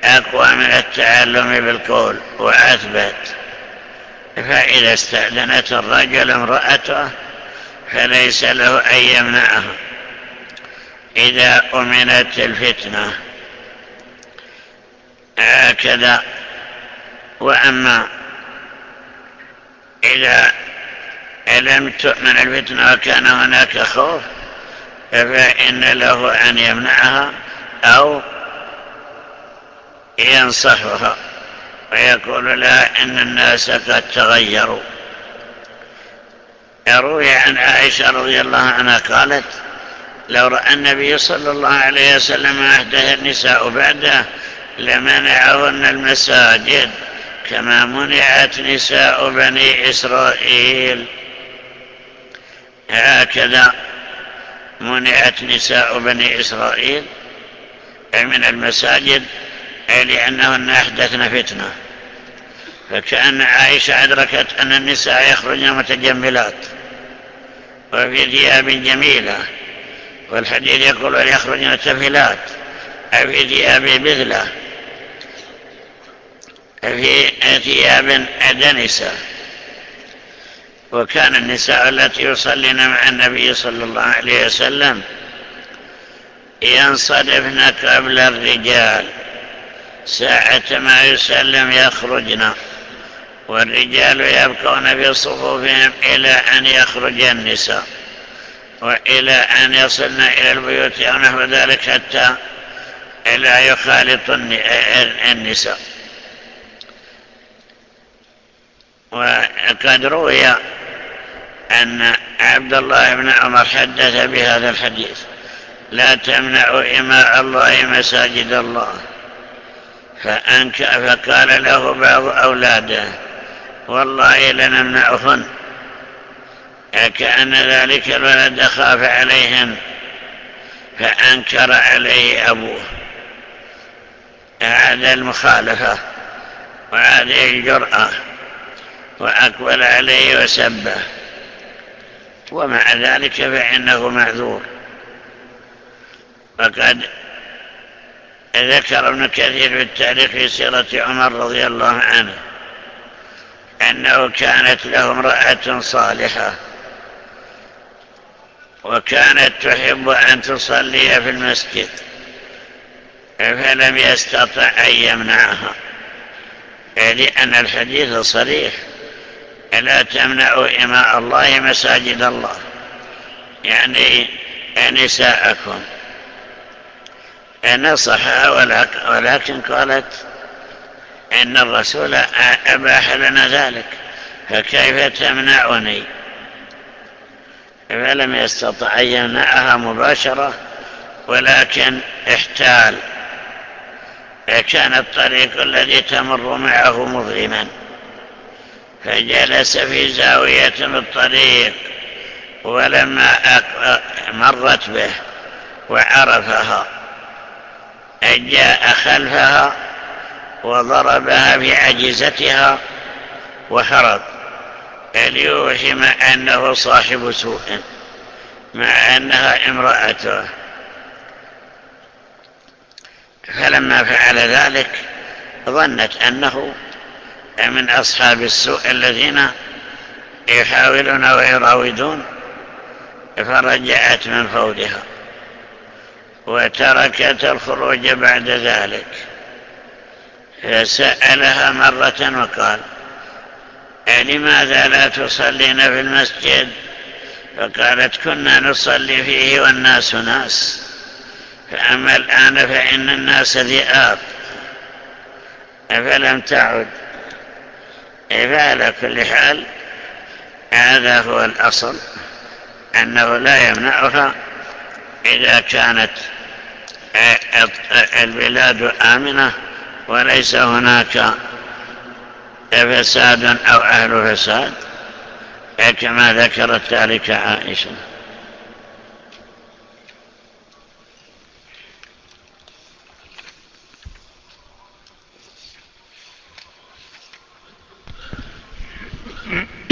أقوى من التعلم بالقول. وأثبت فإذا استأذنت الرجل امرأته فليس له أن يمنعها. إذا أمنت الفتنة هكذا. وأما إذا لم تؤمن الفتنة وكان هناك خوف فإن له أن يمنعها أو ينصحها ويقول لها إن الناس قد تغيروا. روي عن عائشة رضي الله عنها قالت لو رأى النبي صلى الله عليه وسلم أحدث النساء بعده لمنعهن المساجد. كما منعت نساء بني إسرائيل. هكذا منعت نساء بني إسرائيل من المساجد لأنهن أحدثن فتنة. فكأن عائشة أدركت أن النساء يخرجن متجملات وفي ثياب جميلة والحديث يقول أن يخرجن تفلات في ثياب بذلة. في ثياب أدنسة وكان النساء التي يصلين مع النبي صلى الله عليه وسلم ينصرفن قبل الرجال. ساعة ما يسلم يخرجن. والرجال يبقون في صفوفهم إلى أن يخرج النساء وإلى أن يصلن إلى البيوت أو نحو ذلك حتى لا يخالط النساء. وقد روي أن عبد الله بن عمر حدث بهذا الحديث. لا تمنعوا إماء الله مساجد الله. فأنك فقال له بعض أولاده والله لنمنعهن. كأن ذلك الولد خاف عليهن فأنكر عليه أبوه. هذا المخالفة وهذه الجرأة. وأقبل عليه وسبه. ومع ذلك فإنه معذور. وقد ذكر ابن كثير في التاريخ في سيرة عمر رضي الله عنه أنه كانت له امرأة صالحة وكانت تحب أن تصلي في المسجد فلم يستطع أن يمنعها لأن الحديث صريح. لا تمنعوا إماء الله مساجد الله يعني نساءكم. نصحها ولكن قالت إن الرسول أباح لنا ذلك فكيف تمنعني؟ فلم يستطع أن يمنعها مباشرة ولكن احتال. كان الطريق الذي تمر معه مظلما. فجلس في زاوية بالطريق ولما مرت به وعرفها. جاء خلفها وضربها بعجزتها وهرب ليوهم أنه صاحب سوء مع أنها امرأته؟ فلما فعل ذلك ظنت أنه من أصحاب السوء الذين يحاولون ويراودون فرجعت من فودها وتركت الخروج بعد ذلك. فسألها مرة وقال لماذا لا تصلين في المسجد؟ فقالت كنا نصلي فيه والناس ناس. فأما الآن فإن الناس ذئاب فلم تعد؟ فعلى كل حال هذا هو الأصل أنه لا يمنعها إذا كانت البلاد آمنة وليس هناك فساد أو أهل فساد كما ذكرت ذلك عائشة.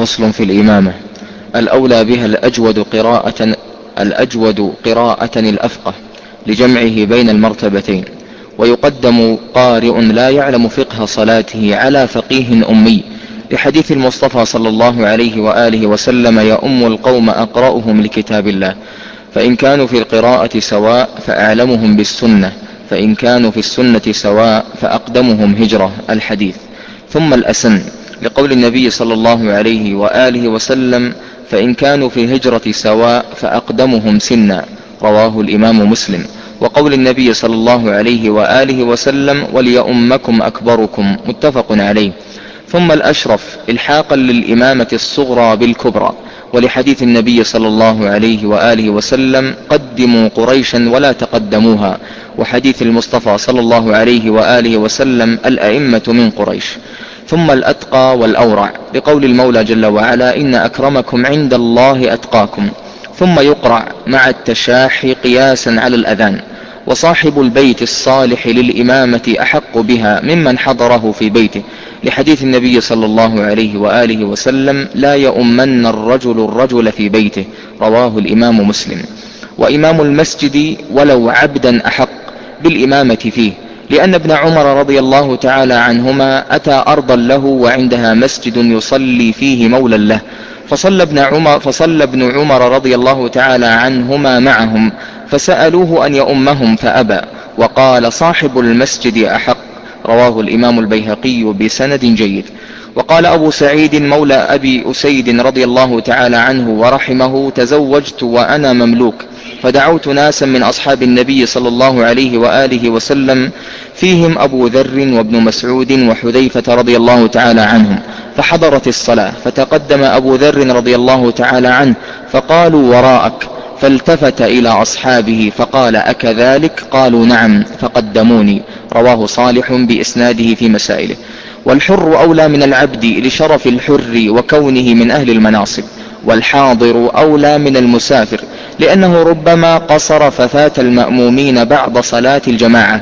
فصل في الإمامة. الأولى بها الأجود قراءة الأجود قراءة الأفقه لجمعه بين المرتبتين. ويقدم قارئ لا يعلم فقه صلاته على فقيه أمي. لحديث المصطفى صلى الله عليه وآله وسلم يؤم القوم أقرأهم لكتاب الله. فإن كانوا في القراءة سواء فأعلمهم بالسنة. فإن كانوا في السنة سواء فأقدمهم هجرة الحديث. ثم الأسن. لقول النبي صلى الله عليه وآله وسلم فإن كانوا في الهجرة سواء فأقدمهم سنا. رواه الإمام مسلم. وقول النبي صلى الله عليه وآله وسلم وليؤمكم أكبركم. متفق عليه. ثم الأشرف إلحاقا للإمامة الصغرى بالكبرى. ولحديث النبي صلى الله عليه وآله وسلم قدموا قريشا ولا تقدموها. وحديث المصطفى صلى الله عليه وآله وسلم الأئمة من قريش. ثم الأتقى والأورع. لقول المولى جل وعلا إن أكرمكم عند الله أتقاكم. ثم يقرع مع التشاحي قياسا على الأذان. وصاحب البيت الصالح للإمامة أحق بها ممن حضره في بيته. لحديث النبي صلى الله عليه وآله وسلم لا يؤمن الرجل الرجل في بيته. رواه الإمام مسلم. وإمام المسجد ولو عبدا أحق بالإمامة فيه. لأن ابن عمر رضي الله تعالى عنهما أتى أرضا له وعندها مسجد يصلي فيه مولى له. فصلى ابن عمر, فصلى ابن عمر رضي الله تعالى عنهما معهم فسألوه أن يؤمهم فأبى وقال صاحب المسجد أحق رواه الإمام البيهقي بسند جيد. وقال أبو سعيد مولى أبي أسيد رضي الله تعالى عنه ورحمه تزوجت وأنا مملوك. فدعوت ناسا من أصحاب النبي صلى الله عليه وآله وسلم فيهم أبو ذر وابن مسعود وحذيفة رضي الله تعالى عنهم. فحضرت الصلاة فتقدم أبو ذر رضي الله تعالى عنه فقالوا وراءك فالتفت إلى أصحابه فقال أكذلك؟ قالوا نعم فقدموني. رواه صالح بإسناده في مسائله. والحر أولى من العبد لشرف الحر وكونه من أهل المناصب والحاضر أولى من المسافر لأنه ربما قصر ففات المأمومين بعد صلاة الجماعة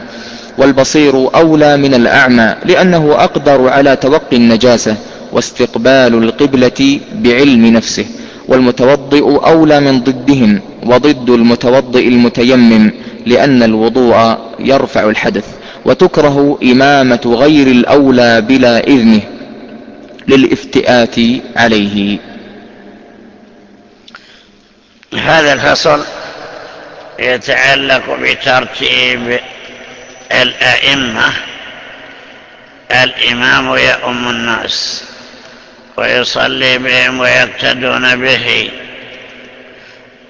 والبصير أولى من الأعمى لأنه أقدر على توقي النجاسة واستقبال القبلة بعلم نفسه والمتوضئ أولى من ضدهم وضد المتوضئ المتيمم لأن الوضوء يرفع الحدث وتكره إمامة غير الأولى بلا إذنه للافتئات عليه. هذا الفصل يتعلق بترتيب الأئمة. الإمام يؤم الناس ويصلي بهم ويقتدون به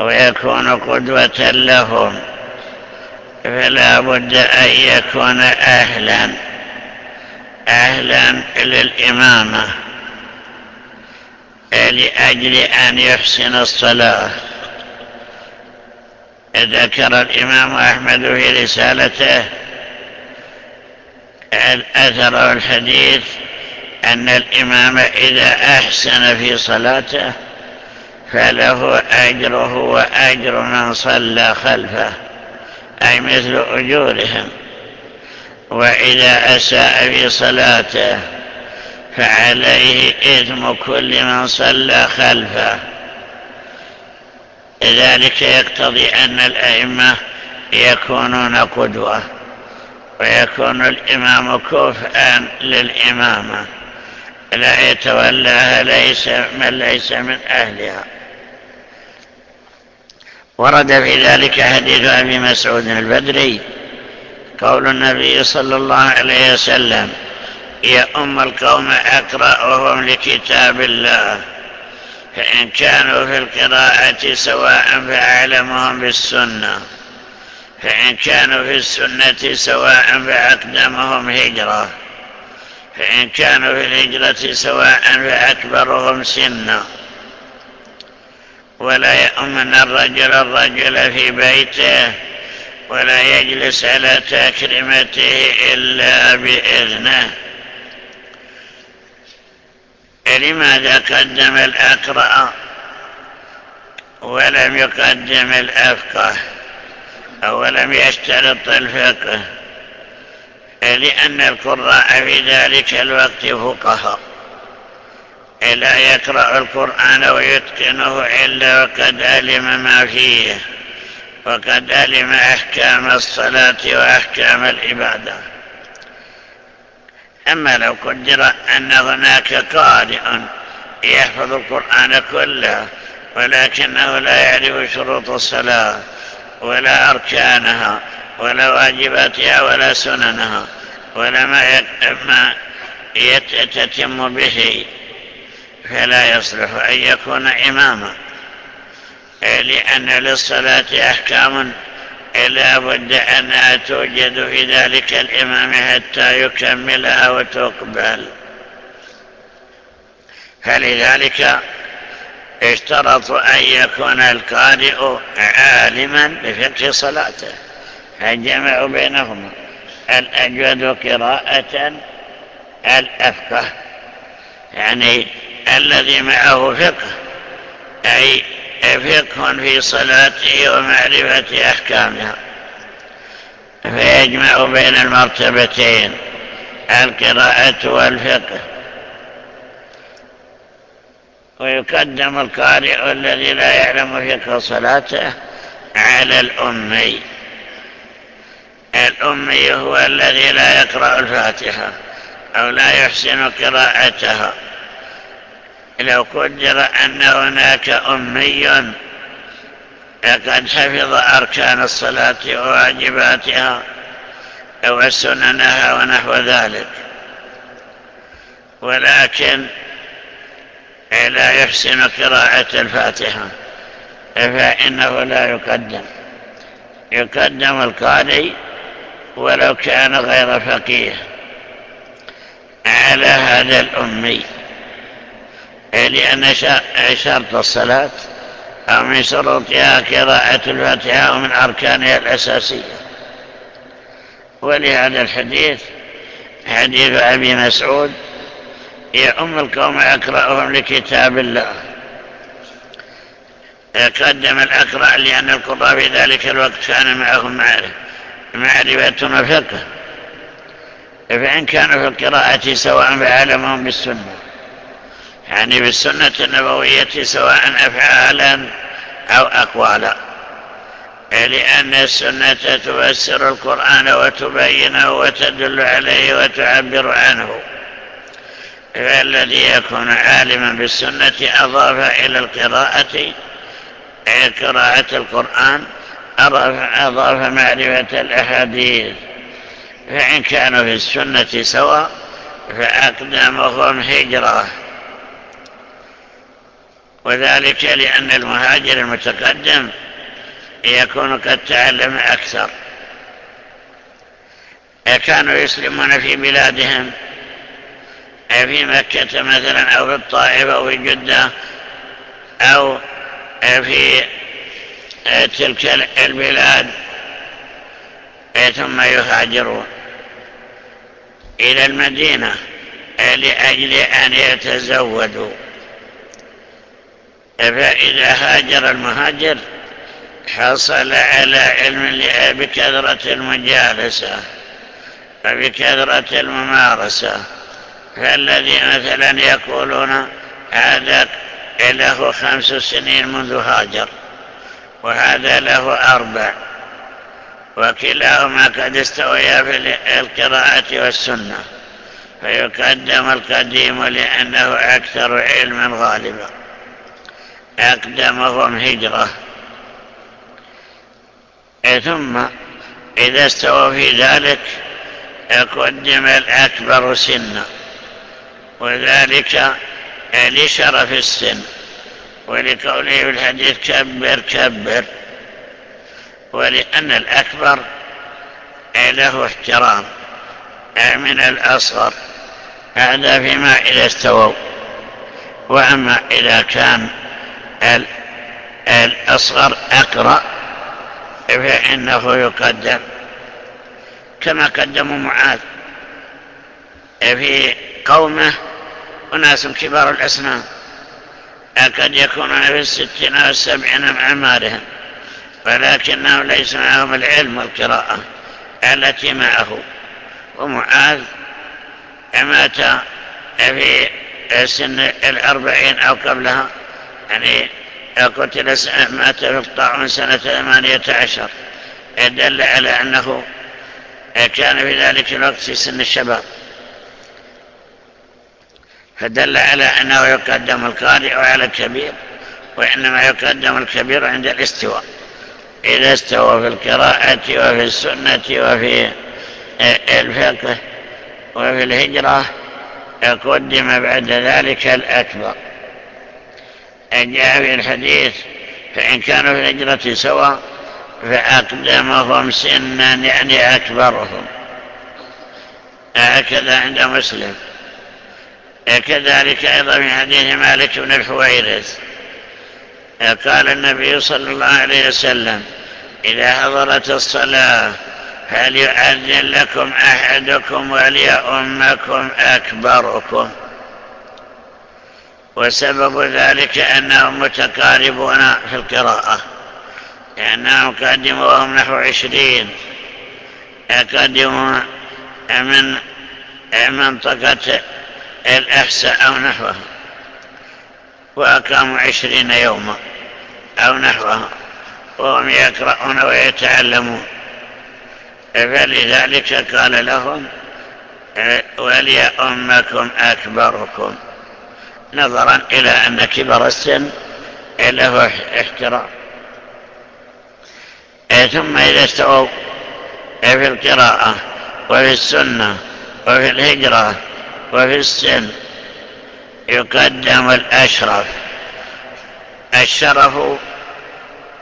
ويكون قدوة لهم. فلا بد أن يكون أهلا أهلا للإمامة لأجل أن يحسن الصلاة. ذكر الإمام أحمد في رسالته الأثر الحديث أن الإمام إذا أحسن في صلاته فله أجره وأجر من صلى خلفه أي مثل أجورهم. وإذا أساء في صلاته فعليه إثم كل من صلى خلفه. ذلك يقتضي أن الأئمة يكونون قدوة ويكون الإمام كفءا للإمامة. لا يتولاها ليس من ليس من أهلها. ورد في ذلك حديث أبي مسعود البدري قول النبي صلى الله عليه وسلم يا أم القوم أقرأهم لكتاب الله. فإن كانوا في القراءة سواء فأعلمهم بالسنة. فإن كانوا في السنة سواء فأقدمهم هجرة. فإن كانوا في الهجرة سواء فأكبرهم سنا ولا يؤمن الرجل الرجل في بيته ولا يجلس على تكرمته إلا بإذنه. لماذا قدم الأقرأ ولم يقدم الأفقه أو لم يشترط الفقه؟ لأن القراء في ذلك الوقت فقهاء. لا يقرأ القرآن ويتقنه إلا وقد علم ما فيه وقد علم أحكام الصلاة وأحكام العبادة. أما لو قدر أن هناك قارئ يحفظ القرآن كله ولكنه لا يعرف شروط الصلاة ولا أركانها ولا واجباتها ولا سننها ولا ما يتتم به فلا يصلح أن يكون إماما لأن للصلاة أحكام لا بد أنها توجد في ذلك الإمام حتى يكملها وتقبل. فلذلك اشترطوا أن يكون القارئ عالما بفقه صلاته. فجمعوا بينهما الأجود قراءة الأفقه يعني الذي معه فقه أي فقه في صلاته ومعرفة أحكامها. فيجمع بين المرتبتين القراءة والفقه. ويقدم القارئ الذي لا يعلم فقه صلاته على الأمي. الأمي هو الذي لا يقرأ الفاتحة أو لا يحسن قراءتها. لو قدر أن هناك أمي قد حفظ أركان الصلاة وواجباتها وسننها ونحو ذلك. ولكن لا يحسن قراءة الفاتحة فإنه لا يقدم. يقدم القارئ ولو كان غير فقيه على هذا الأمي. لأن شرط الصلاة أو من شروطها قراءة الفاتحة ومن أركانها الأساسية. ولهذا الحديث حديث أبي مسعود يا أم القوم أقرأهم لكتاب الله. قدم الأقرأ لأن القراء في ذلك الوقت كان معهم معرفة وفقه. فإن كانوا في القراءة سواء فعلمهم بالسنة. يعني بالسنة النبوية سواء أفعالا أو أقوالا. لأن السنة تفسر القرآن وتبينه وتدل عليه وتعبر عنه. فالذي يكون عالما بالسنة أضاف إلى القراءة قراءة القرآن أضاف معرفة الأحاديث. فإن كانوا في السنة سواء فأقدمهم هجرة. وذلك لأن المهاجر المتقدم يكون قد تعلم أكثر. كانوا يسلمون في بلادهم في مكة مثلا أو في الطائف أو في جدة أو في تلك البلاد ثم يهاجرون إلى المدينة لأجل أن يتزودوا. فإذا هاجر المهاجر حصل على علم بكثرة المجالسة وبكثرة الممارسة فالذي مثلا يقولون هذا له خمس سنين منذ هاجر وهذا له أربع وكلاهما قد استويا في القراءة والسنة فيقدم القديم لأنه أكثر علما غالبا. أقدمهم هجرة. ثم إذا استوى في ذلك قدم الأكبر سنا وذلك لشرف السن. ولقوله في الحديث كبر كبر. ولأن الأكبر له احترام. من الأصغر. هذا فيما إذا استووا. وأما إذا كان الأصغر أقرأ فإنه يقدم. كما قدموا معاذ. في قومه أناس كبار الأسنان أكد يكونون في الستين والسبعين من أعمارهم ولكنهم ليس معهم العلم والقراءة التي معه. ومعاذ مات في سن الأربعين أو قبلها. يعني قتل مات في الطاعون سنة ثمانية عشر. دل على أنه كان في ذلك الوقت في سن الشباب. فدل على أنه يقدم القارئ على الكبير وإنما يقدم الكبير عند الاستواء. إذا استوى في القراءة وفي السنة وفي الفقه وفي الهجرة قدم بعد ذلك الأكبر. جاء في الحديث فإن كانوا في الهجرة سواء فأقدمهم سنا يعني أكبرهم. هكذا عند مسلم. كذلك أيضا في حديث مالك بن الحويرث. قال النبي صلى الله عليه وسلم إذا حضرت الصلاة فليؤذن لكم أحدكم وليؤمكم أكبركم. وسبب ذلك أنهم متقاربون في القراءة لأنهم قدموا وهم نحو عشرين قدموا من منطقة الأحساء أو نحوها وأقاموا عشرين يوما أو نحوها وهم يقرؤون ويتعلمون. فلذلك قال لهم وليأمكم أكبركم. نظرا إلى أن كبر السن له احترام ثم إذا استووا في القراءة وفي السنة وفي الهجرة وفي السن يقدم الأشرف. الشرف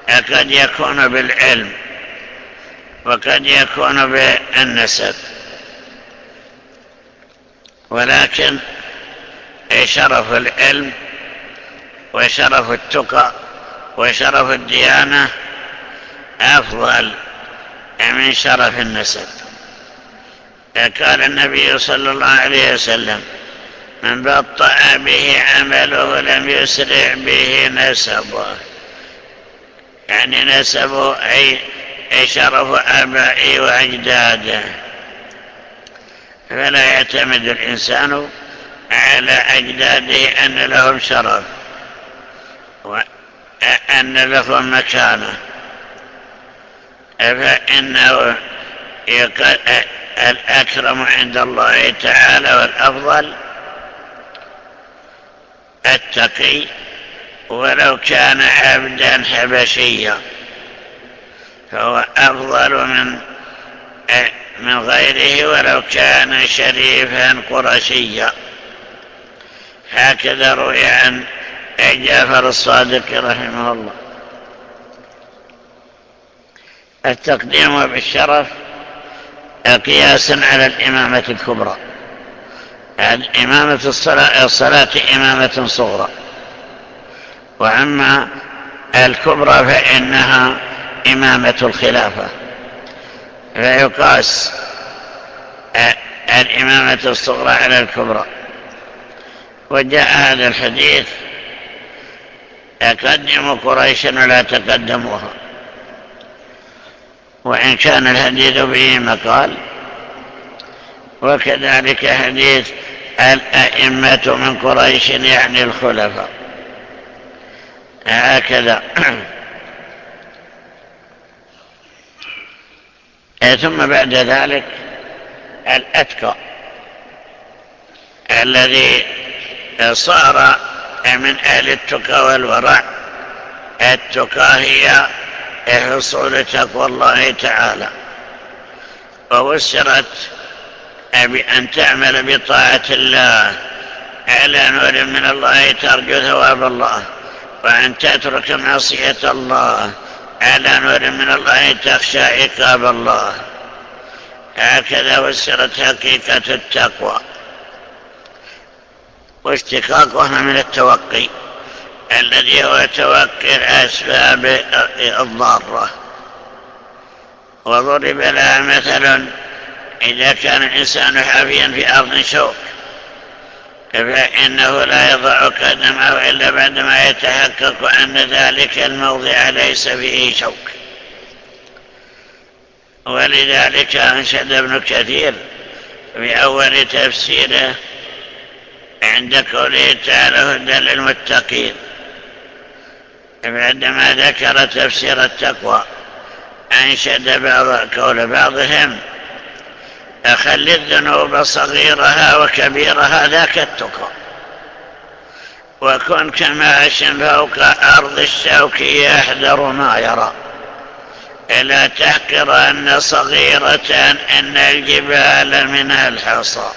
قد يكون بالعلم وقد يكون بالنسب. ولكن شرف العلم وشرف التقى وشرف الديانة أفضل من شرف النسب. قال النبي صلى الله عليه وسلم من بطأ به عمله لم يسرع به نسبه. يعني نسبه أي شرف آبائه وأجداده. فلا يعتمد الإنسان على أجداده أن لهم شرف وأن لهم مكانة. فإنه الأكرم عند الله تعالى والأفضل التقي ولو كان عبدا حبشيا فهو أفضل من من غيره ولو كان شريفا قرشيا. هكذا روي عن جعفر الصادق رحمه الله. التقديم بالشرف قياسا على الإمامة الكبرى. إمامة الصلاة, الصلاة إمامة صغرى. وأما الكبرى فإنها إمامة الخلافة. فيقاس الإمامة الصغرى على الكبرى. وجاء هذا الحديث أقدموا قريشا ولا تقدموها وإن كان الحديث به مقال وكذلك حديث الأئمة من قريش يعني الخلفاء. هكذا. ثم بعد ذلك الأتقى الذي صار من أهل التقى والورع. التقى هي حصول تقوى الله تعالى. ووسرت بأن تعمل بطاعة الله على نور من الله ترجو ثواب الله وأن تترك معصية الله على نور من الله تخشى عقاب الله. هكذا وسرت حقيقة التقوى. واشتقاقها من التوقي الذي هو توقي الأسباب الضارة. وضرب لها مثل إذا كان الإنسان حافيا في أرض شوك فإنه لا يضع قدمه إلا بعدما يتحقق أن ذلك الموضع ليس فيه شوك. ولذلك أنشد ابن كثير في أول تفسيره عند قوله تعالى هدى للمتقين. بعدما ذكر تفسير التقوى أنشد بعض قول بعضهم أخل الذنوب صغيرها وكبيرها ذاك التقى وكن كماشا فوق أرض الشوك يحذر ما يرى. لا تحقر أن صغيرة أن الجبال منها الحصى.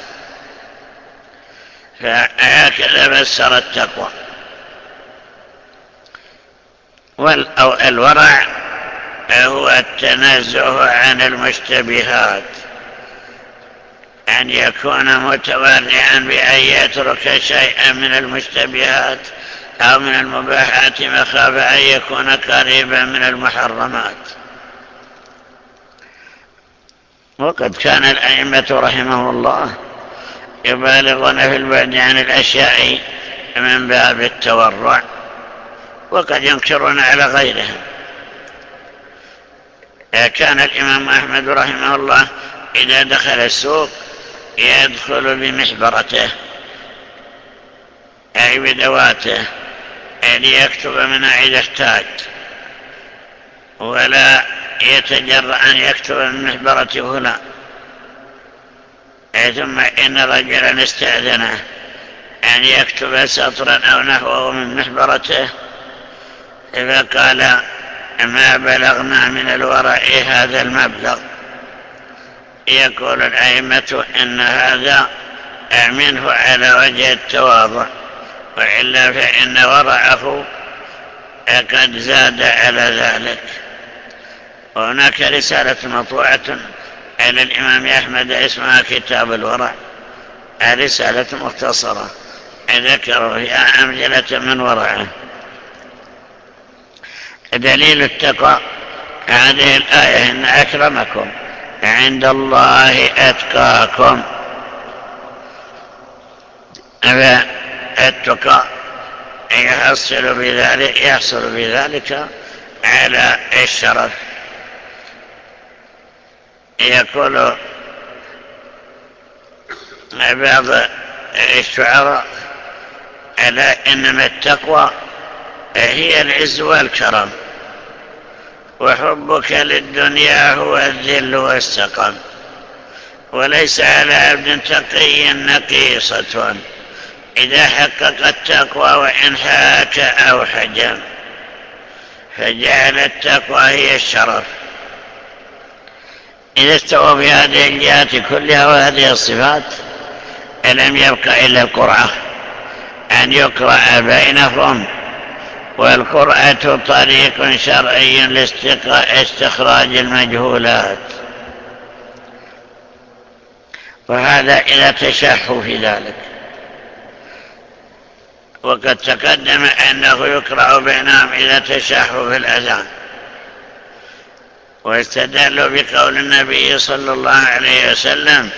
فهكذا فسر التقوى. والورع هو التنزه عن المشتبهات. أن يكون متورعا بأن يترك شيئا من المشتبهات أو من المباحات مخافة أن يكون قريبا من المحرمات. وقد كان الأئمة رحمه الله يبالغون في البعد عن الأشياء من باب التورع وقد ينكرون على غيرهم. كان الإمام أحمد رحمه الله إذا دخل السوق يدخل بمحبرته أي بدواته ليكتب منها إذا احتاج ولا يتجرأ أن يكتب من محبرة فلان ثم إن رجلا استأذنه أن يكتب سطرا أو نحوه من محبرته فقال ما بلغنا من الورع هذا المبلغ؟ يقول الأئمة إن هذا منه على وجه التواضع وإلا فإن ورعه قد زاد على ذلك. وهناك رسالة مطوعة إلى الإمام أحمد اسمها كتاب الورع. رسالة مختصرة. ذكروا فيها أمثلة من ورعه. دليل التقى هذه الآية إن أكرمكم. عند الله أتقاكم. فالتقى يحصل بذلك يحصل بذلك على الشرف. يقول بعض الشعراء ألا إنما التقوى هي العز والكرم وحبك للدنيا هو الذل والسقم وليس على عبد تقي نقيصة إذا حقق التقوى وإن حاك أو حجم فجعل التقوى هي الشرف. إذا استوى في هذه الجهات كلها وهذه الصفات لم يبقى إلا القرعة أن يقرأ بينهم. والقرأة طريق شرعي لاستخراج المجهولات. وهذا إذا تشحوا في ذلك. وقد تقدم أنه يقرأ بينهم إذا تشحوا في الأذان. واستدلوا بقول النبي صلى الله عليه وسلم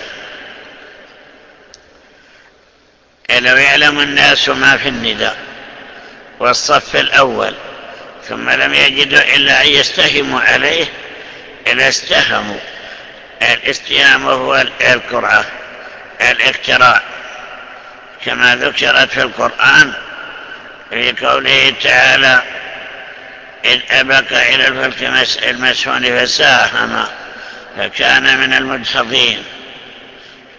لو يعلم الناس ما في النداء والصف الأول ثم لم يجدوا إلا أن يستهموا عليه إلا استهموا الاستهام هو القرعة الاقتراء كما ذكرت في القرآن في قوله تعالى إذ أبق إلى الفلك المسهون فساهم فكان من المدحضين.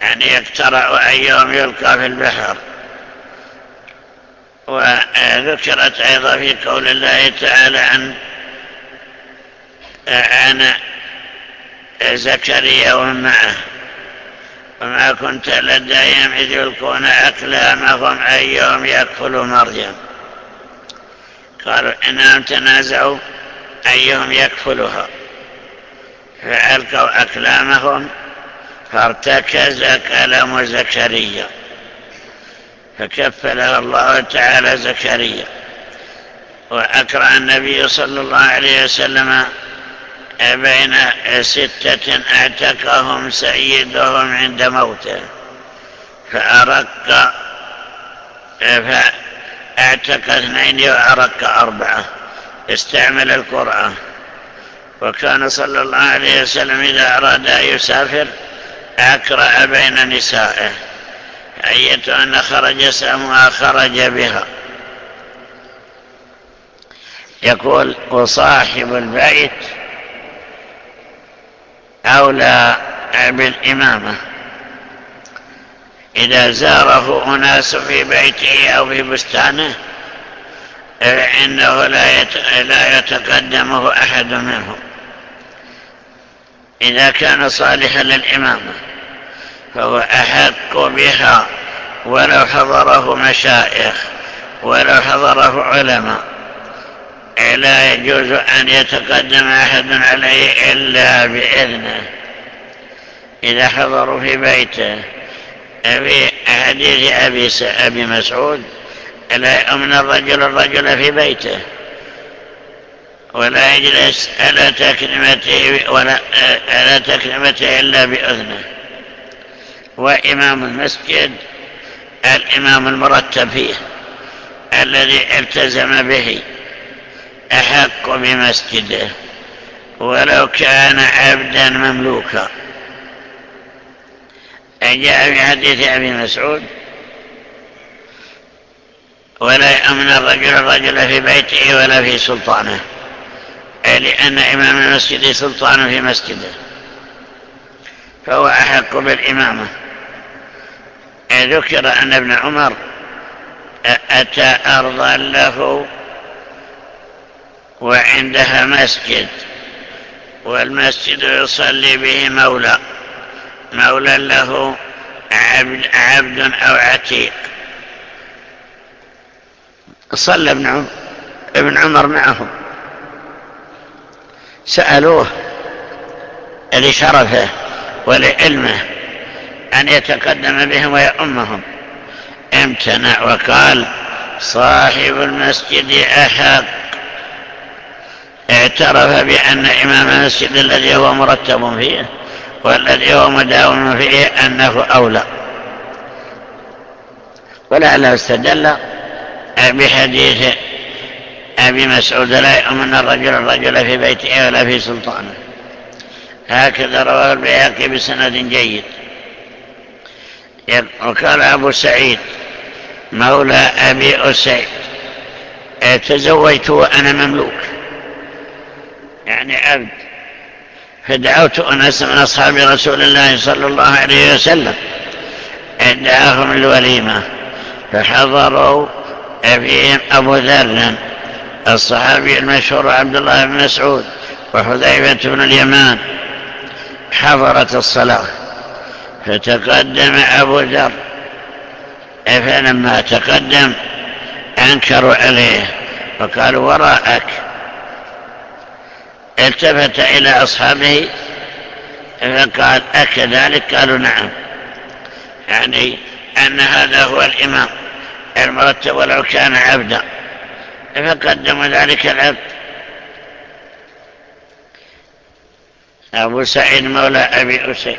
يعني يقترأ أيهم يلقى في البحر. وذكرت أيضا في قول الله تعالى عن عن زكريا ومعه. وما كنت لديهم إذ يلقون أكلامهم أيهم يكفل مريم. قالوا إنهم تنازعوا أيهم يكفلها. فألقوا أكلامهم فارتكز كلام زكريا. فكفلها الله تعالى زكريا. وأكره النبي صلى الله عليه وسلم بين ستة أعتقهم سيدهم عند موته. فأرق فاعتق اثنين وأرق أربعة استعمل القرآن. وكان صلى الله عليه وسلم إذا أراد أن يسافر أكرأ بين نسائه. أية أن خرج سامها خرج بها. يقول وصاحب البيت أولى بالإمامة. إذا زاره أناس في بيته أو في بستانه فإنه لا يتقدمه أحد منهم. إذا كان صالحا للإمامة فهو أحق بها ولو حضره مشائخ ولو حضره علماء. لا يجوز أن يتقدم أحد عليه إلا بإذنه. إذا حضروا في بيته في حديث أبي, أبي مسعود لا يؤمن الرجل الرجل في بيته؟ ولا يجلس على تكلمته ولا على تكلمته إلا بأذنه. وإمام المسجد الإمام المرتب فيه الذي التزم به أحق بمسجده ولو كان عبدا مملوكا. جاء في حديث أبي مسعود ولا يأمن الرجل الرجل في بيته ولا في سلطانه. لأن إمام المسجد سلطان في مسجده فهو أحق بالإمامة. ذكر أن ابن عمر أتى أرضا له وعندها مسجد والمسجد يصلي به مولى. مولى له عبد, عبد أو عتيق. صلى ابن عمر, ابن عمر معهم. سألوه لشرفه ولعلمه أن يتقدم بهم ويأمهم امتنع وقال صاحب المسجد أحق. اعترف بأن إمام المسجد الذي هو مرتب فيه. والذي هو مداوم فيه أنه أولى. ولعله استدل بحديث أبي مسعود لا يؤمن الرجل الرجل في بيته ولا في سلطانه. هكذا رواه البياقي بسند جيد. وقال أبو سعيد مولى أبي أسيد تزوجت وأنا مملوك. يعني عبد فدعوت أناس من أصحاب رسول الله صلى الله عليه وسلم. دعاهم الوليمة. فحضروا فيهم أبو ذر الصحابي المشهور عبد الله بن مسعود وحذيفة بن اليمان. حضرت الصلاة. فتقدم أبو ذر. فلما تقدم أنكروا عليه. وقالوا وراءك. التفت إلى أصحابه فقال أكذلك؟ قالوا نعم. يعني أن هذا هو الإمام المرتب ولو كان عبدا. فقدموا ذلك العبد. أبو سعيد مولى أبي أسيد.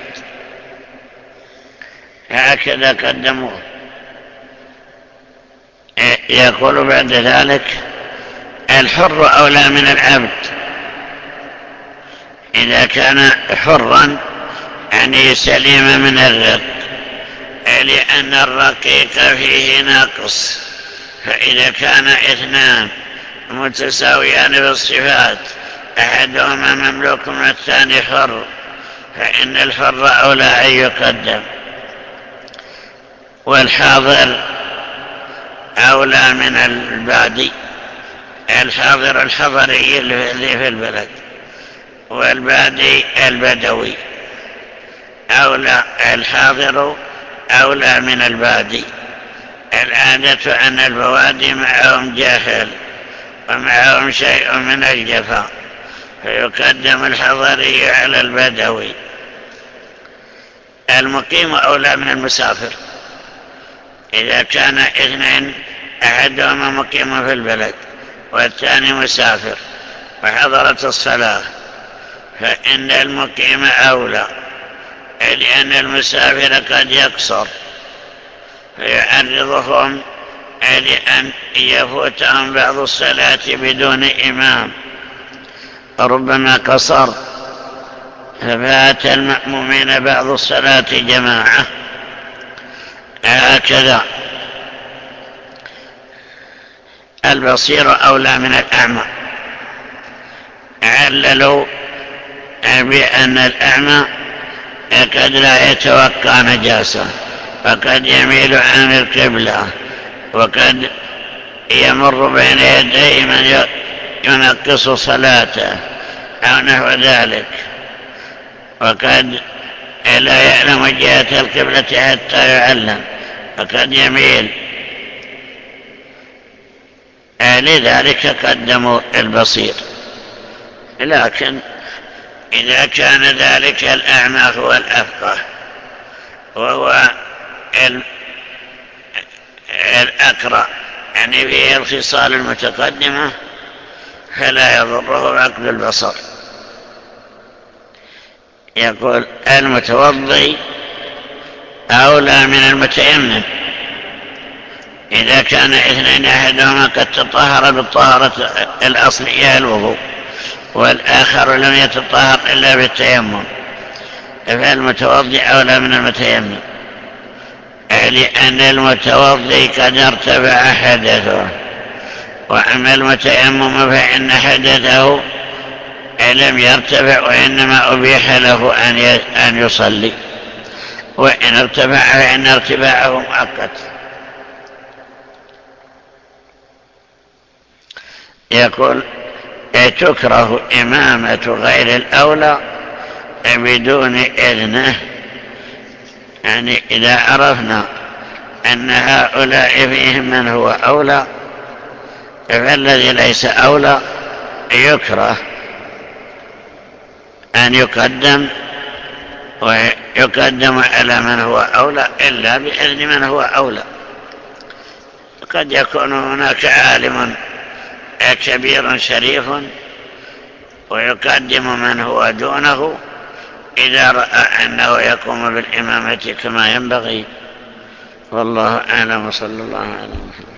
هكذا قدموه. يقول بعد ذلك الحر أولى من العبد. إذا كان حرا يعني سليم من الرق لأن الرقيق فيه نقص. فإذا كان إثنان متساويان في الصفات أحدهما مملوك والثاني حر فإن الحر أولى أن يقدم. والحاضر أولى من البادي الحاضر الحضري الذي في البلد. والبادي البدوي. أولى الحاضر أولى من البادي العادة أن البوادي معهم جاهل ومعهم شيء من الجفاء فيقدم الحضري على البدوي. المقيم أولى من المسافر. إذا كان اثنين أحدهما مقيم في البلد والثاني مسافر وحضرت الصلاة. فإن المقيم أولى لأن المسافر قد يقصر. فيعرضهم لأن يفوتهم بعض الصلاة بدون إمام. ربما قصر ففات المأمومين بعض الصلاة جماعة. هكذا. البصير أولى من الأعمى. عللوا بأن الأعمى قد لا يتوقع نجاسة فقد يميل عن القبلة وقد يمر بين يديه من ينقص صلاته أو نحو ذلك. وقد لا يعلم جهة القبلة حتى يعلم وقد يميل. لذلك قدموا البصير. لكن إذا كان ذلك الأعمى هو الأفقه وهو الأقرأ يعني فيه الخصال المتقدمة فلا يضره عقل البصر. يقول المتوضي أولى من المتيمم. إذا كان إثنين أحدهما قد تطهر بالطهارة الأصلية الوضوء. والآخر لم يتطهر إلا بالتيمم. فالمتوضي أولى من المتيمم. لأن المتوضي قد ارتفع حدثه. وأما المتيمم فإن حدثه لم يرتفع وإنما أبيح له أن يصلي. وإن ارتفع فإن ارتفاعه مؤقت. يقول تكره إمامة غير الأولى بدون إذنه. يعني إذا عرفنا أن هؤلاء فيهم من هو أولى فالذي ليس أولى يكره أن يقدم ويقدم على من هو أولى إلا بإذن من هو أولى. قد يكون هناك عالم كبير شريف ويقدم من هو دونه إذا رأى أنه يقوم بالإمامة كما ينبغي. والله أعلم. صلى الله عليه وسلم